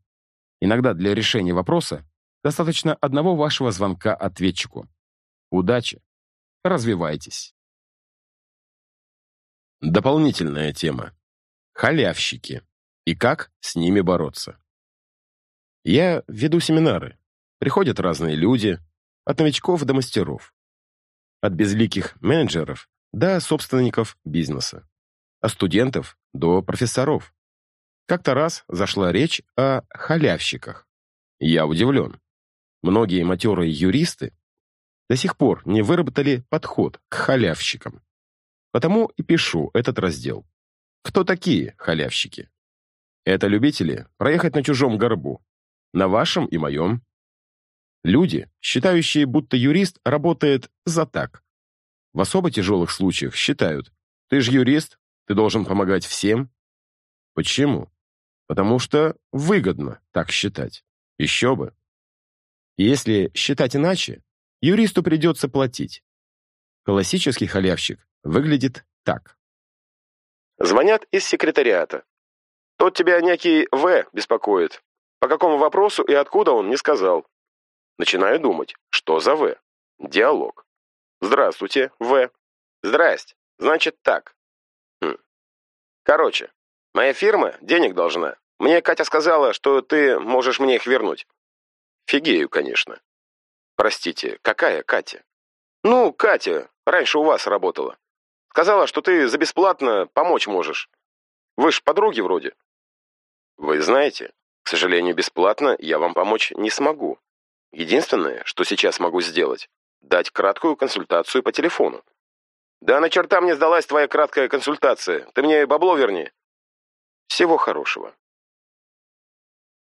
иногда для решения вопроса достаточно одного вашего звонка ответчику. Удачи! Развивайтесь! Дополнительная тема. Халявщики. И как с ними бороться. Я веду семинары. Приходят разные люди, от новичков до мастеров. От безликих менеджеров до собственников бизнеса. От студентов до профессоров. Как-то раз зашла речь о халявщиках. Я удивлен. Многие матерые юристы до сих пор не выработали подход к халявщикам. Потому и пишу этот раздел. Кто такие халявщики? Это любители проехать на чужом горбу, на вашем и моем, Люди, считающие, будто юрист работает за так. В особо тяжелых случаях считают, ты же юрист, ты должен помогать всем. Почему? Потому что выгодно так считать. Еще бы. Если считать иначе, юристу придется платить. Классический халявщик выглядит так. Звонят из секретариата. Тот тебя некий В беспокоит. По какому вопросу и откуда он не сказал. Начинаю думать, что за В? Диалог. Здравствуйте, В. Здрасте. Значит так. Хм. Короче, моя фирма денег должна. Мне Катя сказала, что ты можешь мне их вернуть. Фигею, конечно. Простите, какая Катя? Ну, Катя, раньше у вас работала. Сказала, что ты за бесплатно помочь можешь. Вы ж подруги вроде. Вы знаете, к сожалению, бесплатно я вам помочь не смогу. Единственное, что сейчас могу сделать, дать краткую консультацию по телефону. Да на черта мне сдалась твоя краткая консультация. Ты мне бабло верни. Всего хорошего.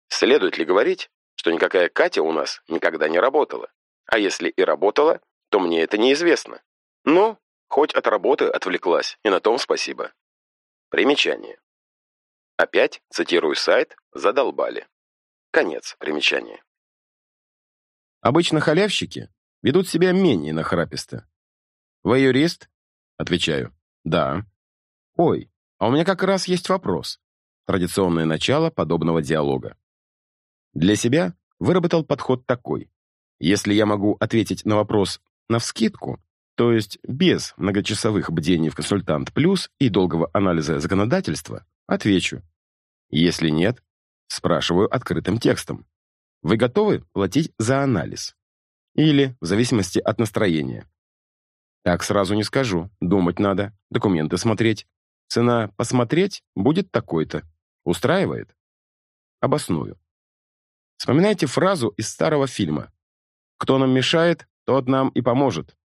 Следует ли говорить, что никакая Катя у нас никогда не работала? А если и работала, то мне это неизвестно. Но хоть от работы отвлеклась, и на том спасибо. Примечание. Опять цитирую сайт «Задолбали». Конец примечания. Обычно халявщики ведут себя менее нахраписто. «Вы юрист?» Отвечаю. «Да». «Ой, а у меня как раз есть вопрос». Традиционное начало подобного диалога. Для себя выработал подход такой. Если я могу ответить на вопрос навскидку, то есть без многочасовых бдений в консультант плюс и долгого анализа законодательства, отвечу. Если нет, спрашиваю открытым текстом. Вы готовы платить за анализ? Или, в зависимости от настроения. Так сразу не скажу. Думать надо, документы смотреть. Цена «посмотреть» будет такой-то. Устраивает? Обосную. Вспоминайте фразу из старого фильма. «Кто нам мешает, тот нам и поможет».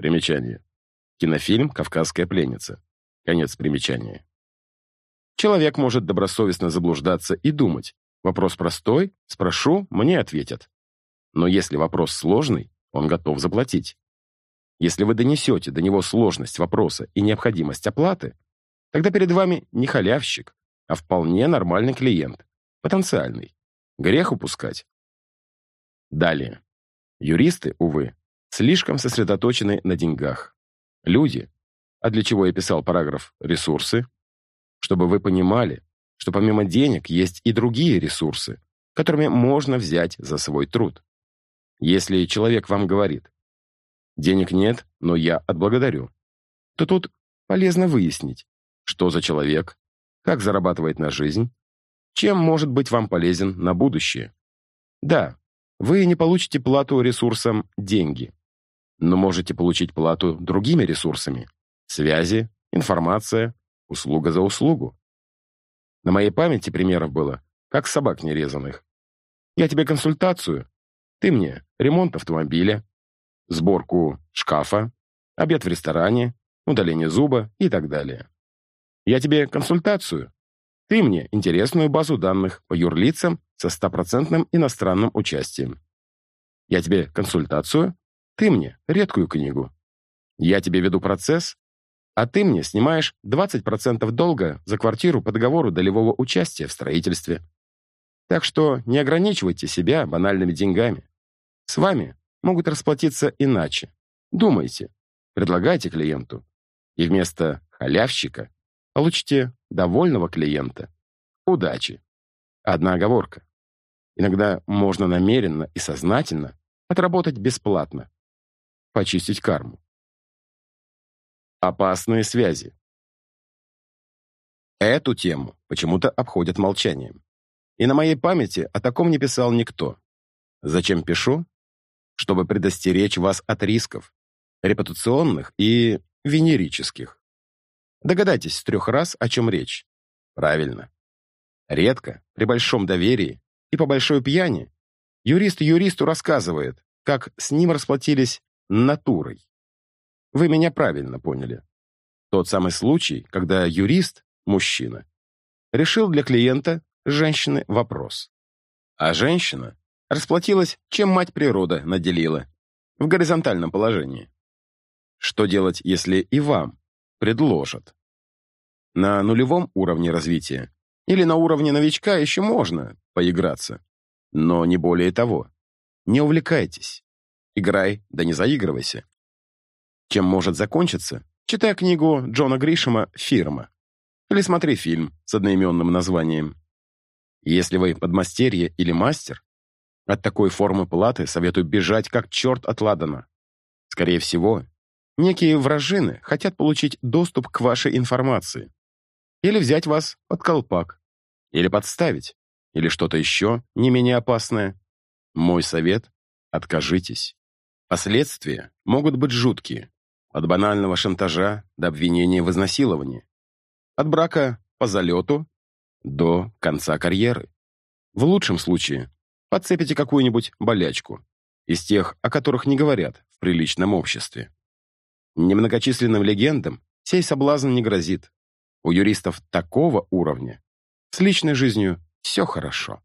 Примечание. Кинофильм «Кавказская пленница». Конец примечания. Человек может добросовестно заблуждаться и думать. Вопрос простой, спрошу, мне ответят. Но если вопрос сложный, он готов заплатить. Если вы донесете до него сложность вопроса и необходимость оплаты, тогда перед вами не халявщик, а вполне нормальный клиент, потенциальный. Грех упускать. Далее. Юристы, увы, слишком сосредоточены на деньгах. Люди, а для чего я писал параграф «ресурсы», чтобы вы понимали, что помимо денег есть и другие ресурсы, которыми можно взять за свой труд. Если человек вам говорит «денег нет, но я отблагодарю», то тут полезно выяснить, что за человек, как зарабатывает на жизнь, чем может быть вам полезен на будущее. Да, вы не получите плату ресурсам «деньги», но можете получить плату другими ресурсами – связи, информация, услуга за услугу. На моей памяти примеров было, как собак нерезанных. Я тебе консультацию, ты мне ремонт автомобиля, сборку шкафа, обед в ресторане, удаление зуба и так далее. Я тебе консультацию, ты мне интересную базу данных по юрлицам со стопроцентным иностранным участием. Я тебе консультацию, ты мне редкую книгу. Я тебе веду процесс, а ты мне снимаешь 20% долга за квартиру по договору долевого участия в строительстве. Так что не ограничивайте себя банальными деньгами. С вами могут расплатиться иначе. Думайте, предлагайте клиенту. И вместо халявщика получите довольного клиента. Удачи. Одна оговорка. Иногда можно намеренно и сознательно отработать бесплатно. Почистить карму. Опасные связи. Эту тему почему-то обходят молчанием. И на моей памяти о таком не писал никто. Зачем пишу? Чтобы предостеречь вас от рисков, репутационных и венерических. Догадайтесь с трех раз, о чем речь. Правильно. Редко, при большом доверии и по большой пьяни, юрист юристу рассказывает, как с ним расплатились натурой. Вы меня правильно поняли. Тот самый случай, когда юрист, мужчина, решил для клиента, женщины, вопрос. А женщина расплатилась, чем мать природа наделила, в горизонтальном положении. Что делать, если и вам предложат. На нулевом уровне развития или на уровне новичка еще можно поиграться, но не более того. Не увлекайтесь. Играй, да не заигрывайся. Чем может закончиться? Читай книгу Джона Гришема «Фирма». Или смотри фильм с одноименным названием. Если вы подмастерье или мастер, от такой формы платы советую бежать как черт от ладана. Скорее всего, Некие вражины хотят получить доступ к вашей информации. Или взять вас под колпак. Или подставить. Или что-то еще не менее опасное. Мой совет – откажитесь. Последствия могут быть жуткие. От банального шантажа до обвинения в изнасиловании. От брака по залету до конца карьеры. В лучшем случае подцепите какую-нибудь болячку из тех, о которых не говорят в приличном обществе. Немногочисленным легендам сей соблазн не грозит. У юристов такого уровня с личной жизнью все хорошо.